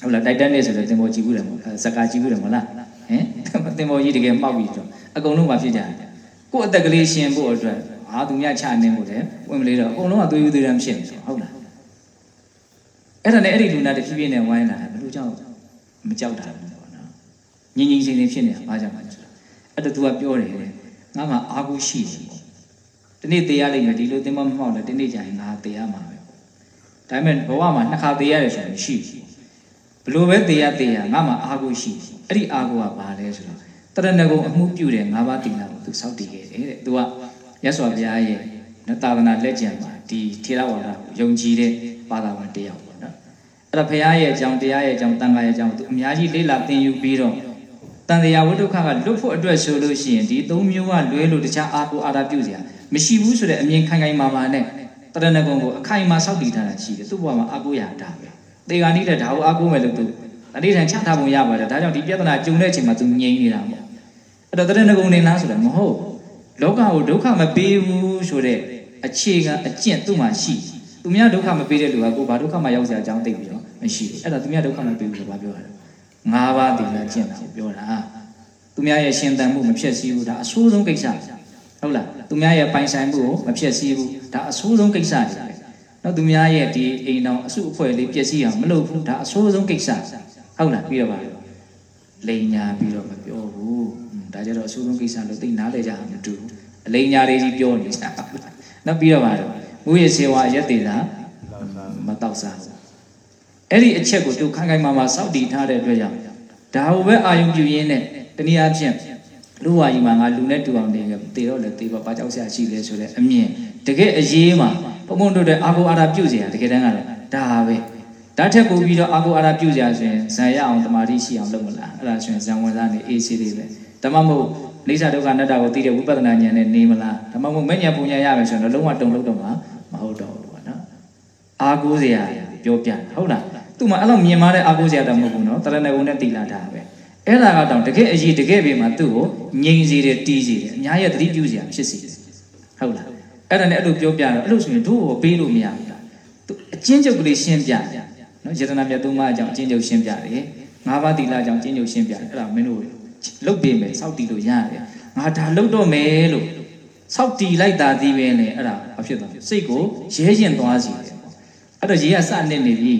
ဟုတ်လားတိုက်တန်းနေဆိုတော့တင်ပေါ်ကြည့်ဘူးတယ်မဟုတ်ဇကာကြည့်ဘူးတယ်မဟုတ်လားဟင်တင်ပေါ်ကြီးတကယ်မှောက်ပြီးတော့အကုန်လုံးမဖြစ်ကြတယ်ကို့အသက်ကလေးရှင်ဖို့အတွက် ဟာသူများချနေမှုတယ်ဝင်မလေးတော့အကုန်လုံးကသွေးယူသေးတယ်ဖြစ်နေဆိုဟုတ်လားအဲ့ဒါနဲ့အဲ့ဒီလူနာတဖြည်းဖြည်းနဲ့ဝိုင်းလာတယ်ဘယ်လိုကြောက်မကြောက်တာလဲပေါ့နော်ငြင်းငြင်းချင်းချင်းဖြစ်နေတာဘာကြောင့်လဲဆိုတော့အဲ့ဒါသူကပြောတယ်တဲ့ငါမှအာဟုရှိတယ်ပေါ့ဒီနေ့သေးရလိမ့်မယ်ဒီလိုသင်္ဘောမမှောက်လဲဒီနေ့ကျရင်ငါသေးရမှာပဲပေါ့ဒါပေမဲ့ဘဝမှာနှစ်ခါသေးရတယ်ဆိုရင်ရှိဘူးဘလို့ပဲသေးရသေးရငါမှအာဟုရှိအဲ့ဒီအာဟုကဘာလဲဆိုတော့တရဏဂုံအမှုပြုတယ်ငါးပါးတိလာကိုသူစောင့်တည်ခဲ့တယ်တဲ့သူက ရသော်ဘုရားရဲ့နော်သာသနာလက်ကျန်မှာဒီထေရဝါဒကိုယုံကြည်တဲ့ဘာသာဝင်တစ်ယောက်ပေါ့နော်အဲ့တော့ဘုရားရဲ့အကြောင်းတရားရဲ့အကြောင်းတန်ခါရဲ့အကြောင်းသူအများကြီးလေ့လာသင်ယူပြီးတော့တန်တရားဝိဒုက္ခကလွတ်ဖို့အတွက်ဆိုလို့ရှိရင်ဒီသုံးမျိုးကလွဲလို့တခြားအာဟုအာရပြုစရာမရှိဘူးဆိုတဲ့အမြင်ခိုင်ခိုင်မာမာနဲ့တရဏဂုံကိုအခိုင်အမာစောင့်တည်ထားတာရှိတယ်သူ့ဘဝမှာအာဟုရတာပဲသေဂာနိတဲ့ဒါကိုအာဟုမဲ့လို့သူအတိထန်ချထားပုံရပါတယ်ဒါကြောင့်ဒီပြဿနာကြုံတဲ့အချိန်မှာသူငြိမ်နေတာပေါ့အဲ့တော့တရဏဂုံနေလားဆိုတော့မဟုတ် လောကကိုဒုက္ခမပေးဘူးဆိုတဲ့အခြေခံအကျင့်သူ့မှာရှိသူများဒုက္ခမပေးတဲ့လူကကိုဘာဒုက္ခမှရောက်စရာအကြောင်းသိပြီးတော့မရှိဘူးအဲ့ဒါသူများဒုက္ခမပေးဘူးလို့ပြောတာငါးပါးတည်လာကျင့်တာကိုပြောတာသူများရဲ့ရှင်သန်မှုမဖြစ်စည်းဘူးဒါအဆိုးဆုံးကိစ္စဟုတ်လားသူများရဲ့ပိုင်ဆိုင်မှုကိုမဖြစ်စည်းဘူးဒါအဆိုးဆုံးကိစ္စတွေနော်သူများရဲ့ဒီအိမ်တော်အစုအဖွဲ့လေးပြည့်စည်အောင်မလုပ်ဘူးဒါအဆိုးဆုံးကိစ္စဟုတ်လားပြီးတော့ပါလိန်ညာပြီးတော့မပြောဘူး ဒါကြတော့အဆိုးဆုံးကိစ္စလို့သိနားလဲကြအောင်မတူဘူးအလိန်ညာလေးကြီးပြောနေတာနော်ပြီးတော့ပါတော့မူရစေဝါရက်သေးတာမတော့စားဘူးအဲ့ဒီအချက်ကိုသူခိုင်ခိုင်မာမာစောင့်တည်ထားတဲ့အတွက်ကြောင့်ဒါဟိုပဲအာယုံပြုရင်းနဲ့တနည်းအားဖြင့်လူဝါကြီးမှာငါလူနဲ့တူအောင်နေတယ်တေတော့လေတေပါဘာကြောက်ဆရာရှိလဲဆိုတဲ့အမြင်တကယ်အရေးမှာပုံပုံတို့တဲ့အာကိုအာရပြုတ်เสียတကယ်တမ်းကတော့ဒါပဲဒါထက်ပိုပြီးတော့အာကိုအာရပြုတ်เสียဆိုရင်ဇံရအောင်တမာတိရှိအောင်လုပ်မလားအဲ့ဒါဆိုရင်ဇံဝင်စားနေအေးဆေးလေးပဲ ဒါမှမဟုတ်လိစ္ဆာဒုက္ခအနတ္တကိုသိတဲ့ဝိပဿနာဉာဏ်နဲ့နေမလားဒါမှမဟုတ်မဉ္ဇဉ်ပူဉ္ဇဉ်ရမယ်ဆိုရင်တော့လုံးဝတုံလို့တော့မှာမဟုတ်တော့ဘူးပေါ့နော်အာကိုစရာပြောပြဟုတ်လားသူ့မှာအဲ့လိုမြင်မာတဲ့အာကိုစရာတော့မဟုတ်ဘူးနော်တရဏဂုံနဲ့တိလာတာပဲအဲ့ဒါကတော့တကယ်အရေးတကယ်ပဲမှာသူ့ကိုငြိမ်စေတယ်တီးစေတယ်အများရဲ့သတိပြုစရာဖြစ်စေတယ်ဟုတ်လားအဲ့ဒါနဲ့အဲ့လိုပြောပြတော့အဲ့လိုဆိုရင်တို့ကိုပေးလို့မရဘူးလားသူအချင်းချုပ်ကလေးရှင်းပြတယ်နော်ယတနာမြတ်သုံးပါးအကြောင်းအချင်းချုပ်ရှင်းပြတယ်ငါးပါးတိလာအကြောင်းအချင်းချုပ်ရှင်းပြတယ်အဲ့ဒါမင်းတို့ လုတ်ပေးမယ်စောက်တီလို့ရတယ်ငါဒါလုတ်တော့မယ်လို့စောက်တီလိုက်တာဒီပဲလေအဲ့ဒါဘာဖြစ်သွားစိတ်ကိုရဲရင်သွားစီတယ်အဲ့တော့ရေကစနစ်နေပြီ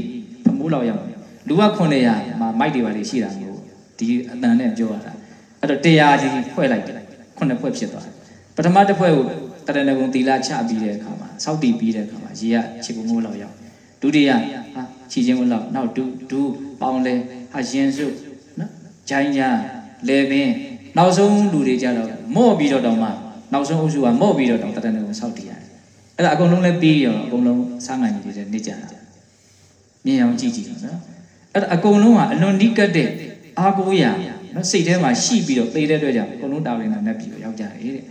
ဖမိုးလောက်ရောက်လူက900မှာမိုက်တွေပါလေရှိတာမျိုးဒီအတန်နဲ့ပြောရတာအဲ့တော့တရားကြီးဖွဲ့လိုက်တယ်ခုနှစ်ဖွဲ့ဖြစ်သွားတယ်ပထမတစ်ဖွဲ့ကိုတရဏဂုံတီလာချပြီးတဲ့အခါမှာစောက်တီပြီးတဲ့အခါမှာရေကခြေပုံမိုးလောက်ရောက်ဒုတိယဟာခြေချင်းမိုးလောက်နောက်ဒုဒုပေါင်းလဲဟာရင်စုနော်ဂျိုင်းညာ လေပင်နောက်ဆုံးလူတွေကြတော့မော့ပြီးတော့တောင်မှနောက်ဆုံးအုပ်စုကမော့ပြီးတော့တောင်တရဏဂုံစောက်တီရတယ်အဲ့ဒါအကုန်လုံးလည်းပြီးရောအကုန်လုံးစားနိုင်နေတယ်နေကြတာမြင်အောင်ကြည့်ကြည့်နော်အဲ့ဒါအကုန်လုံးကအလွန်နီးကပ်တဲ့အာကိုရနော်စိတ်ထဲမှာရှိပြီးတော့သိတဲ့အတွက်ကြောင့်အကုန်လုံးတာဝန်နာနဲ့ပြီးတော့ရောက်ကြတယ်တဲ့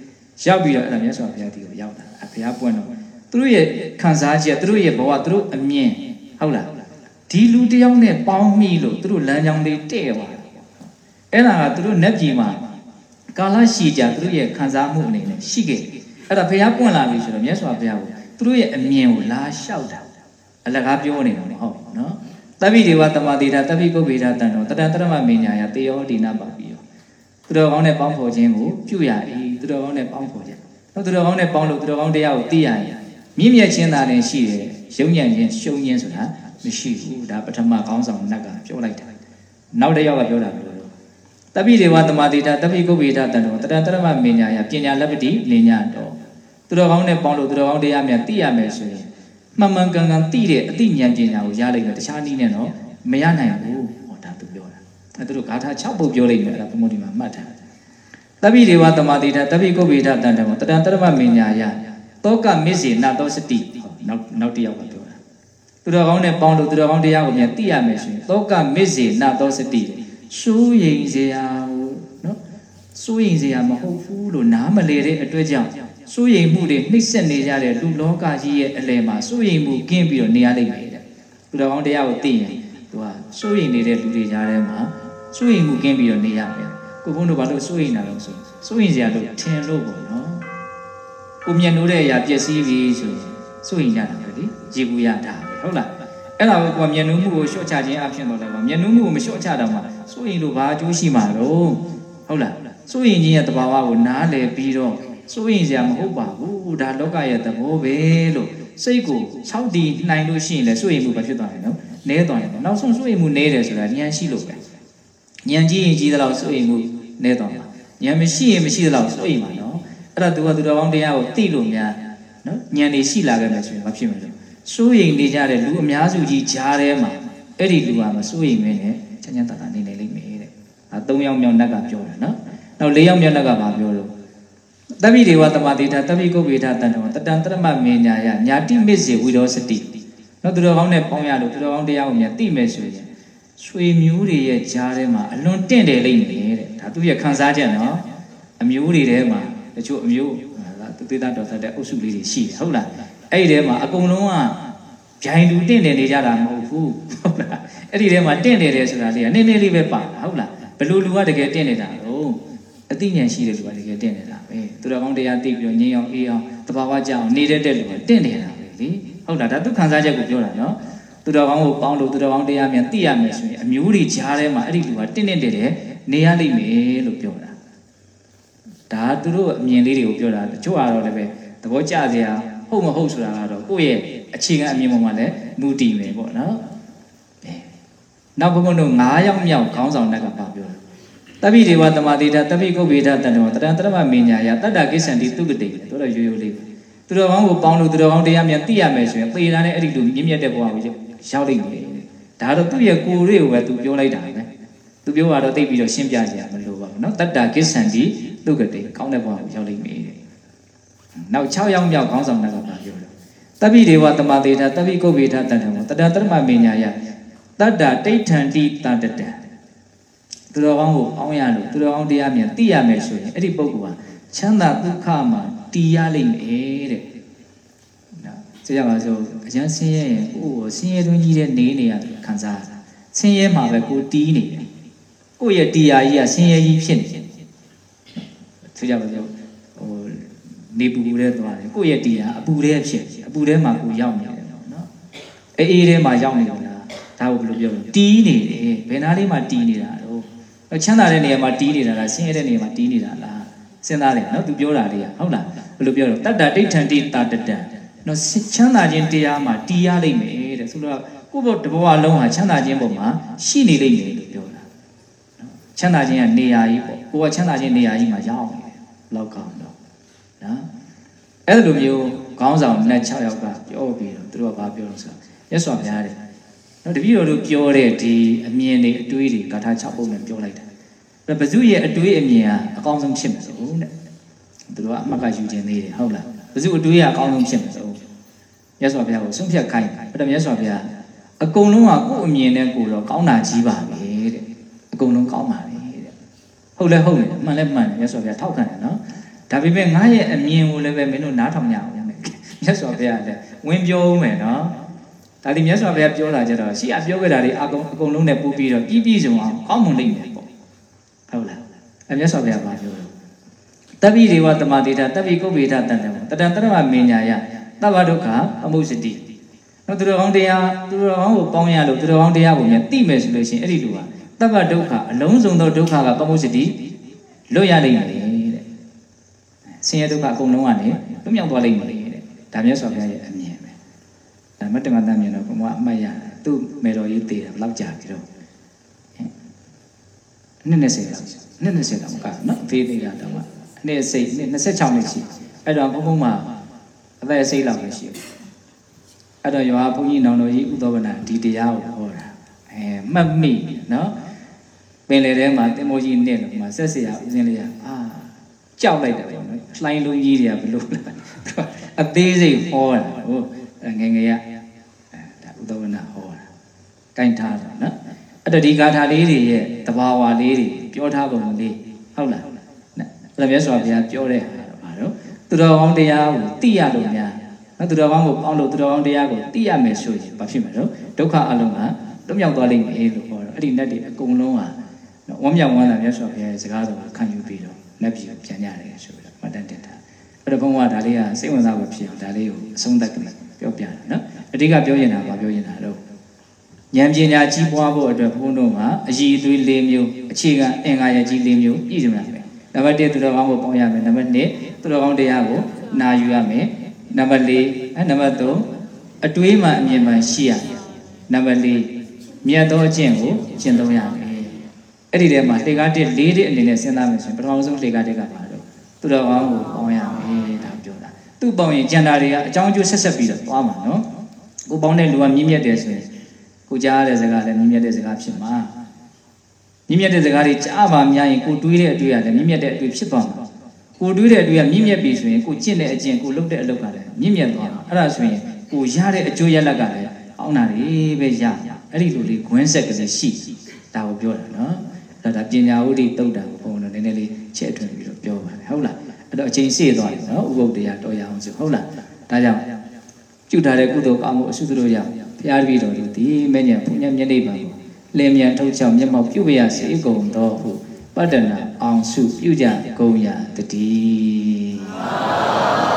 ရောက်ပြီးတော့အဲ့ဒါမြတ်စွာဘုရားဒီကိုရောက်တာဘုရားပွင့်တော့သူတို့ရဲ့ခံစားချက်သူတို့ရဲ့ဘဝသူတို့အမြင်ဟုတ်လားဒီလူတယောက်နဲ့ပေါင်းမိလို့သူတို့လမ်းကြောင်းလေးတဲ့သွားတယ် အဲ့ဒါကသူတို့နက်ပြည်မှာကာလရှည်ကြာသူတို့ရဲ့ခံစားမှုအနေနဲ့ရှိခဲ့တယ်အဲ့ဒါဘုရားပွင့်လာပြီဆိုတော့မြတ်စွာဘုရားကိုသူတို့ရဲ့အမြင်ကိုလာလျှောက်တာအလကားပြောနေတာမဟုတ်ဘူးနော်တပိဒေဝတမတိတာတပိကုဗေဒတန်တော်တတန်တရမမညာယတေယောဒီနာပါပြီးရောသူတော်ကောင်းနဲ့ပေါင်းဖော်ခြင်းကိုပြုရ၏သူတော်ကောင်းနဲ့ပေါင်းဖော်ခြင်းတော့သူတော်ကောင်းနဲ့ပေါင်းလို့သူတော်ကောင်းတရားကိုသိရရင်မြင့်မြတ်ခြင်းသာလည်းရှိတယ်ရုံညံ့ခြင်းရှုံခြင်းဆိုတာမရှိဘူးဒါပထမခေါင်းဆောင်နတ်ကပြောလိုက်တာနောက်တစ်ယောက်ကပြောတာဘယ်လိုလဲ တပိဒေဝတမတိတာတပိကုဗေဒတန်တော်တတန်တရမမညာယပညာလက်ပတိလင်ညာတော်သူတော်ကောင်းနဲ့ပေါင်းလို့သူတော်ကောင်းတရားများသိရမယ်ဆိုရင်မှန်မှန်ကန်ကန်သိတဲ့အသိဉာဏ်ပညာကိုရလိုက်တော့တခြားနည်းနဲ့တော့မရနိုင်ဘူးဟောဒါသူပြောတာအဲသူတို့ဂါထာ6ပုဒ်ပြောလိုက်တယ်အဲ့ဒါဘုမို့ဒီမှာမှတ်ထားတပိဒေဝတမတိတာတပိကုဗေဒတန်တမောတတံတရမမညာယတောကမစ္စေနသောစတိနောက်နောက်တစ်ယောက်ကပြောတာသူတော်ကောင်းနဲ့ပေါင်းလို့သူတော်ကောင်းတရားကိုမြန်သိရမယ်ဆိုရင်တောကမစ္စေနသောစတိ စိုးရင်စရာနော်စိုးရင်စရာမဟုတ်ဘူးလို့နားမလဲတဲ့အတွက်ကြောင့်စိုးရိမ်မှုတွေနှိမ့်ဆက်နေကြတဲ့လူလောကကြီးရဲ့အလယ်မှာစိုးရိမ်မှုကင်းပြီးတော့နေရလိမ့်မယ်တဲ့သူတော်ကောင်းတရားကိုသိရင်သူကစိုးရိမ်နေတဲ့လူတွေကြားထဲမှာစိုးရိမ်မှုကင်းပြီးတော့နေရမယ်ကိုဘုန်းတို့ဘာလို့စိုးရိမ်တာလဲဆိုစိုးရိမ်စရာလို့ထင်လို့ပေါ့နော်ကိုမျက်နှိုးတဲ့အရာပျက်စီးပြီဆိုရင်စိုးရိမ်ကြတာပဲလေကြည်ဘူးရတာပဲဟုတ်လား အဲ့ဒါကိုကိုမျက်နှိုးမှုကိုလျှော့ချခြင်းအဖြစ်တော့လည်းမျက်နှိုးမှုကိုမလျှော့ချတော့မှစိုးရိမ်လို့ဘာအကျိုးရှိမှာတော့ဟုတ်လားစိုးရိမ်ခြင်းရဲ့တဘာဝကိုနားလည်ပြီးတော့စိုးရင်စရာမဟုတ်ပါဘူးဒါလောကရဲ့သဘောပဲလို့စိတ်ကို၆တီနိုင်လို့ရှိရင်လည်းစိုးရင်မှုပဲဖြစ်သွားတယ်နော်နဲသွားတယ်နောက်ဆုံးစိုးရင်မှုနဲတယ်ဆိုတာဉာဏ်ရှိလို့ပဲဉာဏ်ကြီးရင်ကြီးသလောက်စိုးရင်မှုနဲသွားမှာဉာဏ်မရှိရင်မရှိသလောက်စိုးရင်မှာနော်အဲ့ဒါသူကသူတော်ကောင်းတရားကိုသိလို့များနော်ဉာဏ်တွေရှိလာခဲ့မယ်ဆိုရင်မဖြစ်မှာလို့ စိုးရင်နေကြတဲ့လူအများစုကြီးဂျားထဲမှာအဲ့ဒီလူကမစိုးရင်မင်းနဲ့ချမ်းချမ်းသာသာနေနေလိမ့်မယ်တဲ့အဲ၃ယောက်မြောက်နတ်ကပြောတာနော်နောက်၄ယောက်မြောက်နတ်ကဘာပြောလို့တပိဒေဝတမတိထာတပိကုတ်ဝေထတန်တော်တတံတရမမေညာယညာတိမစ္စေဝိရောစတိနော်သူတော်ကောင်းနဲ့ပေါင်းရလို့သူတော်ကောင်းတရားကိုမြတ်သိမယ်ဆိုရင်ဆွေမျိုးတွေရဲ့ကြားထဲမှာအလွန်တင့်တယ်လိမ့်မယ်တဲ့ဒါသူရဲ့ခံစားချက်နော်အမျိုးတွေထဲမှာတချို့အမျိုးဟာသူသေးတာတော်သက်တဲ့အုပ်စုလေးတွေရှိတယ်ဟုတ်လား အဲ့ဒီထဲမှာအကုန်လုံးကဂျိုင်လူတင့်တယ်နေကြတာမဟုတ်ဘူးဟုတ်လားအဲ့ဒီထဲမှာတင့်တယ်တယ်ဆိုတာလေးကနည်းနည်းလေးပဲပါဟုတ်လားဘလူလူကတကယ်တင့်နေတာတော့အသိဉာဏ်ရှိတဲ့လူကတကယ်တင့်နေတာပဲသူတော်ကောင်းတရားသိပြီးတော့ငြိမ်းအောင်အေးအောင်တဘာဝကြအောင်နေတဲ့တဲ့လူကတင့်နေတာပဲလေဟုတ်လားဒါသူခံစားချက်ကိုပြောတာနော်သူတော်ကောင်းကိုပေါင်းလို့သူတော်ကောင်းတရားမြန်သိရမယ်ဆိုရင်အမျိုးတွေကြားထဲမှာအဲ့ဒီလူကတင့်နေတဲ့တဲ့နေရလိမ့်မယ်လို့ပြောတာဒါသူတို့အမြင်လေးတွေကိုပြောတာတချို့ကတော့လည်းပဲသဘောကျစရာ ဟုတ်မဟုတ်ဆိုတာကတော့ကိုယ့်ရဲ့အခြေခံအမြင်ပေါ်မှာလည်းမူတည်မယ်ပေါ့နော်နောက်ဘုန်းဘုန်းတို့9ယောက်မြောက်ခေါင်းဆောင်တက်ကပါပြောတာတပိဒေဝတမတိတာတပိကုတ်ဗေဒတန်တော်တရံတရမမေညာယတတ္တကိစ္ဆန္တိသူကတိတို့တော့ရိုးရိုးလေးသူတော်ကောင်းကိုပေါင်းလို့သူတော်ကောင်းတရားမြန်သိရမယ်ဆိုရင်သေတာနဲ့အဲ့ဒီလိုမြင့်မြတ်တဲ့ဘဝကိုရောက်လိမ့်မယ်ဒါတော့သူ့ရဲ့ကိုယ်လေးကိုပဲသူပြောလိုက်တာပဲသူပြောတာတော့သိပြီးတော့ရှင်းပြကြရမလို့ပါဘူးเนาะတတ္တကိစ္ဆန္တိသူကတိကောင်းတဲ့ဘဝကိုရောက်လိမ့်မယ် နောက်6ယောက်မြောက်ခေါင်းဆောင်တက်ကပါပြောတယ်တပိဒေဝတမတိတာတပိကုတ်ဗေဒတန်တော်တရံတရမမေညာယတတ္တတိဋ္ဌံတိတတ္တံသူတော်ကောင်းကိုအောင်းရလို့သူတော်ကောင်းတရားမြန်သိရမယ်ဆိုရင်အဲ့ဒီပုဂ္ဂိုလ်ဟာချမ်းသာဒုက္ခမှာတည်ရလိမ့်မယ်တဲ့နော်ဆိုကြပါစို့အကျန်းဆင်းရဲရင်ကိုယ်ကိုဆင်းရဲတွင်းကြီးတဲ့နေနေရတယ်ခံစားရတာဆင်းရဲမှာပဲကိုတီးနေတယ်ကိုယ့်ရဲ့တရားကြီးကဆင်းရဲကြီးဖြစ်နေတယ်ဆိုကြပါစို့ဟို နေပူပူတဲ့သွားတယ်ကိုယ့်ရဲ့တရားအပူတဲ့ဖြစ်အပူထဲမှာကိုရောက်နေတယ်နော်အေးအေးထဲမှာရောက်နေတယ်ဒါကိုဘယ်လိုပြောလဲတီးနေတယ်ဘယ်နာလေးမှာတီးနေတာတော့ချမ်းသာတဲ့နေရာမှာတီးနေတာလားဆင်းရဲတဲ့နေရာမှာတီးနေတာလားစဉ်းစားတယ်နော်သူပြောတာလေးကဟုတ်လားဘယ်လိုပြောတော့တတ္တဒိဋ္ဌံတိတာတတံနော်ချမ်းသာခြင်းတရားမှာတီးရလိမ့်မယ်တဲ့ဆိုတော့ကိုယ့်ဘတဘဝလုံးဟာချမ်းသာခြင်းပုံမှာရှိနေလိမ့်မယ်လို့ပြောတာနော်ချမ်းသာခြင်းကနေရာကြီးပေါ့ကိုယ်ကချမ်းသာခြင်းနေရာကြီးမှာရောက်နေတယ်လောက်ကောင်းတော့ နော်အဲ့လိုမျိုးခေါင်းဆောင်နဲ့6ယောက်ကပြောပြီးတော့သူတို့ကဘာပြောလို့ဆိုတော့ရသော်ဘုရားတဲ့နော်တပည့်တော်တို့ပြောတဲ့ဒီအမြင်တွေအတွေးတွေဂါထာ6ပုဒ်နဲ့ပြောလိုက်တာဘဇုရဲ့အတွေးအမြင်ကအကောင်းဆုံးဖြစ်မှာစိုးတဲ့သူတို့ကအမှတ်ကယူခြင်းသေးတယ်ဟုတ်လားဘဇုအတွေးကအကောင်းဆုံးဖြစ်မှာစိုးမြတ်စွာဘုရားကိုဆုံးဖြတ်ခိုင်းအဲ့ဒါမြတ်စွာဘုရားအကုန်လုံးကကိုယ့်အမြင်နဲ့ကိုယ်တော့ကောင်းတာကြီးပါပဲတဲ့အကုန်လုံးကောင်းပါလေတဲ့ဟုတ်လဲဟုတ်တယ်မှန်လဲမှန်တယ်မြတ်စွာဘုရားထောက်ခံတယ်နော် ဒါပေမဲ့ငါရဲ့အမြင်ကိုလည်းပဲမင်းတို့နားထောင်ကြအောင်မြတ်စွာဘုရားလည်းဝင်ပြောဦးမယ်နော်ဒါဒီမြတ်စွာဘုရားပြောလာကြတော့ရှေ့အပြောခဲ့တာတွေအကုန်အကုန်လုံးနဲ့ပူပြီးတော့ပြီးပြီးဆုံးအောင်ကောင်းမွန်လိမ့်မယ်ပေါ့ဟုတ်လားအမြတ်စွာဘုရားပြောလို့တပိဒေဝတမတေတာတပိကုဗ္ဗေဒတန်တယ်တတံတရမမင်ညာယတဗ္ဗဒုက္ခအမှုစတိနော်သူတော်ကောင်းတရားသူတော်ကောင်းကိုပေါင်းရလို့သူတော်ကောင်းတရားကိုမြတ်သိမယ်ဆိုလို့ရှိရင်အဲ့ဒီလူကတဗ္ဗဒုက္ခအလုံးစုံသောဒုက္ခကပမှုစတိလွတ်ရလိမ့်မယ်တဲ့ ဆင်းရဲဒုက္ခအကုန်လုံးကနေလွတ်မြောက်သွားလိမ့်မယ်တဲ့ဒါမြတ်စွာဘုရားရဲ့အမြင်ပဲဒါမတ္တမတမြင်တော့ဘုရားအမှတ်ရတယ်သူ့မေတော်ကြီးသေးတယ်ဘယ်လောက်ကြာပြီတော့နှစ်20လောက်နှစ်20လောက်ကနော်ဖေးသေးတာတော့နှစ်စိတ်နှစ်26နှစ်ရှိအဲ့တော့ဘုံဘုံမှာအသက်စိတ်လောက်ပဲရှိတယ်အဲ့တော့ရွာဘုန်းကြီးနောင်တော်ကြီးဥသောဗနာဒီတရားကိုဟောတာအဲမှတ်မိနော်ပင်လေထဲမှာတင်မိုးကြီးနဲ့လို့မှာဆက်เสียဦးစင်းလေးကအာ ကြောက်လိုက်တယ်ပေါ့နော်လှိုင်းလုံးကြီးတွေကဘလို့လဲအသေးစိတ်ဟောတာဟိုငယ်ငယ်ရအဲဒါဥဒဝနာဟောတာကင်ထားတာနော်အဲ့တော့ဒီဂါထာလေးတွေရဲ့တဘာဝလေးတွေပြောထားပုံလေးဟုတ်လားနော်အဲ့ဒါမြတ်စွာဘုရားပြောတဲ့ဟာတော့ဘာတော့သူတော်ကောင်းတရားကိုသိရလို့များနော်သူတော်ကောင်းကိုပေါင်းလို့သူတော်ကောင်းတရားကိုသိရမယ်ဆိုရင်ဘာဖြစ်မှာတော့ဒုက္ခအလုံးကလွတ်မြောက်သွားလိမ့်မယ်လို့ပြောတော့အဲ့ဒီနတ်တွေအကုန်လုံးဟာနော်ဝမ်းမြောက်ဝမ်းသာမြတ်စွာဘုရားရဲ့စကားတော်ကိုခံယူပြီးတော့ နတ်ပြည်ကိုပြန်ကြတယ်ဆိုပြီးတော့မှတ်တမ်းတင်ထားအဲ့တော့ဘုန်းကဒါလေးကစိတ်ဝင်စားဖို့ဖြစ်အောင်ဒါလေးကိုအဆုံးသတ်ကနေပြောပြတာနော်အဓိကပြောရင်တာကပြောရင်တာတော့ဉာဏ်ပညာကြီးပွားဖို့အတွက်ဘုန်းတို့မှာအည်အသွေး၄မျိုးအခြေခံအင်္ဂါရကြီး၄မျိုးပြည့်စုံရမယ်နံပါတ်1သူတော်ကောင်းကိုပေါင်းရမယ်နံပါတ်2သူတော်ကောင်းတရားကိုနာယူရမယ်နံပါတ်4အဲနံပါတ်3အတွေးမှအမြင်မှရှိရမယ်နံပါတ်4မြတ်သောအကျင့်ကိုကျင့်သုံးရမယ် အဲ့ဒီထဲမှာလှေကားတစ်၄တစ်အနေနဲ့စဉ်းစားမယ်ဆိုရင်ပထမဆုံးလှေကားတစ်ကပါတော့သူတော်ကောင်းကိုပေါင်းရမယ်ဒါပြောတာသူ့ပေါင်းရင်ကျန်တာတွေကအကြောင်းအကျိုးဆက်ဆက်ပြီးတော့သွားမှာနော်ကိုပေါင်းတဲ့လူကမြင့်မြတ်တယ်ဆိုရင်ကိုကြားရတဲ့စကားလည်းမြင့်မြတ်တဲ့စကားဖြစ်မှာမြင့်မြတ်တဲ့စကားတွေကြားပါများရင်ကိုတွေးတဲ့အတွေ့ရတယ်မြင့်မြတ်တဲ့အတွေ့ဖြစ်သွားမှာကိုတွေးတဲ့အတွေ့ကမြင့်မြတ်ပြီဆိုရင်ကိုကျင့်တဲ့အကျင့်ကိုလုပ်တဲ့အလုပ်ကလည်းမြင့်မြတ်သွားမှာအဲ့ဒါဆိုရင်ကိုရတဲ့အကျိုးရလဒ်ကလည်းအောင်းတာတွေပဲရအဲ့ဒီလိုလေးဂွင်းဆက်ကလေးရှိဒါကိုပြောတာနော် အဲ့ဒါပညာဥဒိတုတ်တာကိုဘုံတော့နည်းနည်းလေးချက်ထွင်ပြီးတော့ပြောပါတယ်ဟုတ်လားအဲ့တော့အချိန်ရှည်သွားတယ်နော်ဥပုပ်တရားတော်ရအောင်ဆိုဟုတ်လားဒါကြောင့်ပြုထားတဲ့ကုသိုလ်ကောင်းမှုအဆုသူတို့ရဘုရားတပည့်တော်တို့ဒီမညံဘုညမျက်နှိပ်ပါကိုလင်းမြန်ထုတ်ချောင်းမျက်မှောက်ပြုပရစေကုန်တော်ဟုပတ္တနာအောင်စုပြုကြကုန်ရာတည်း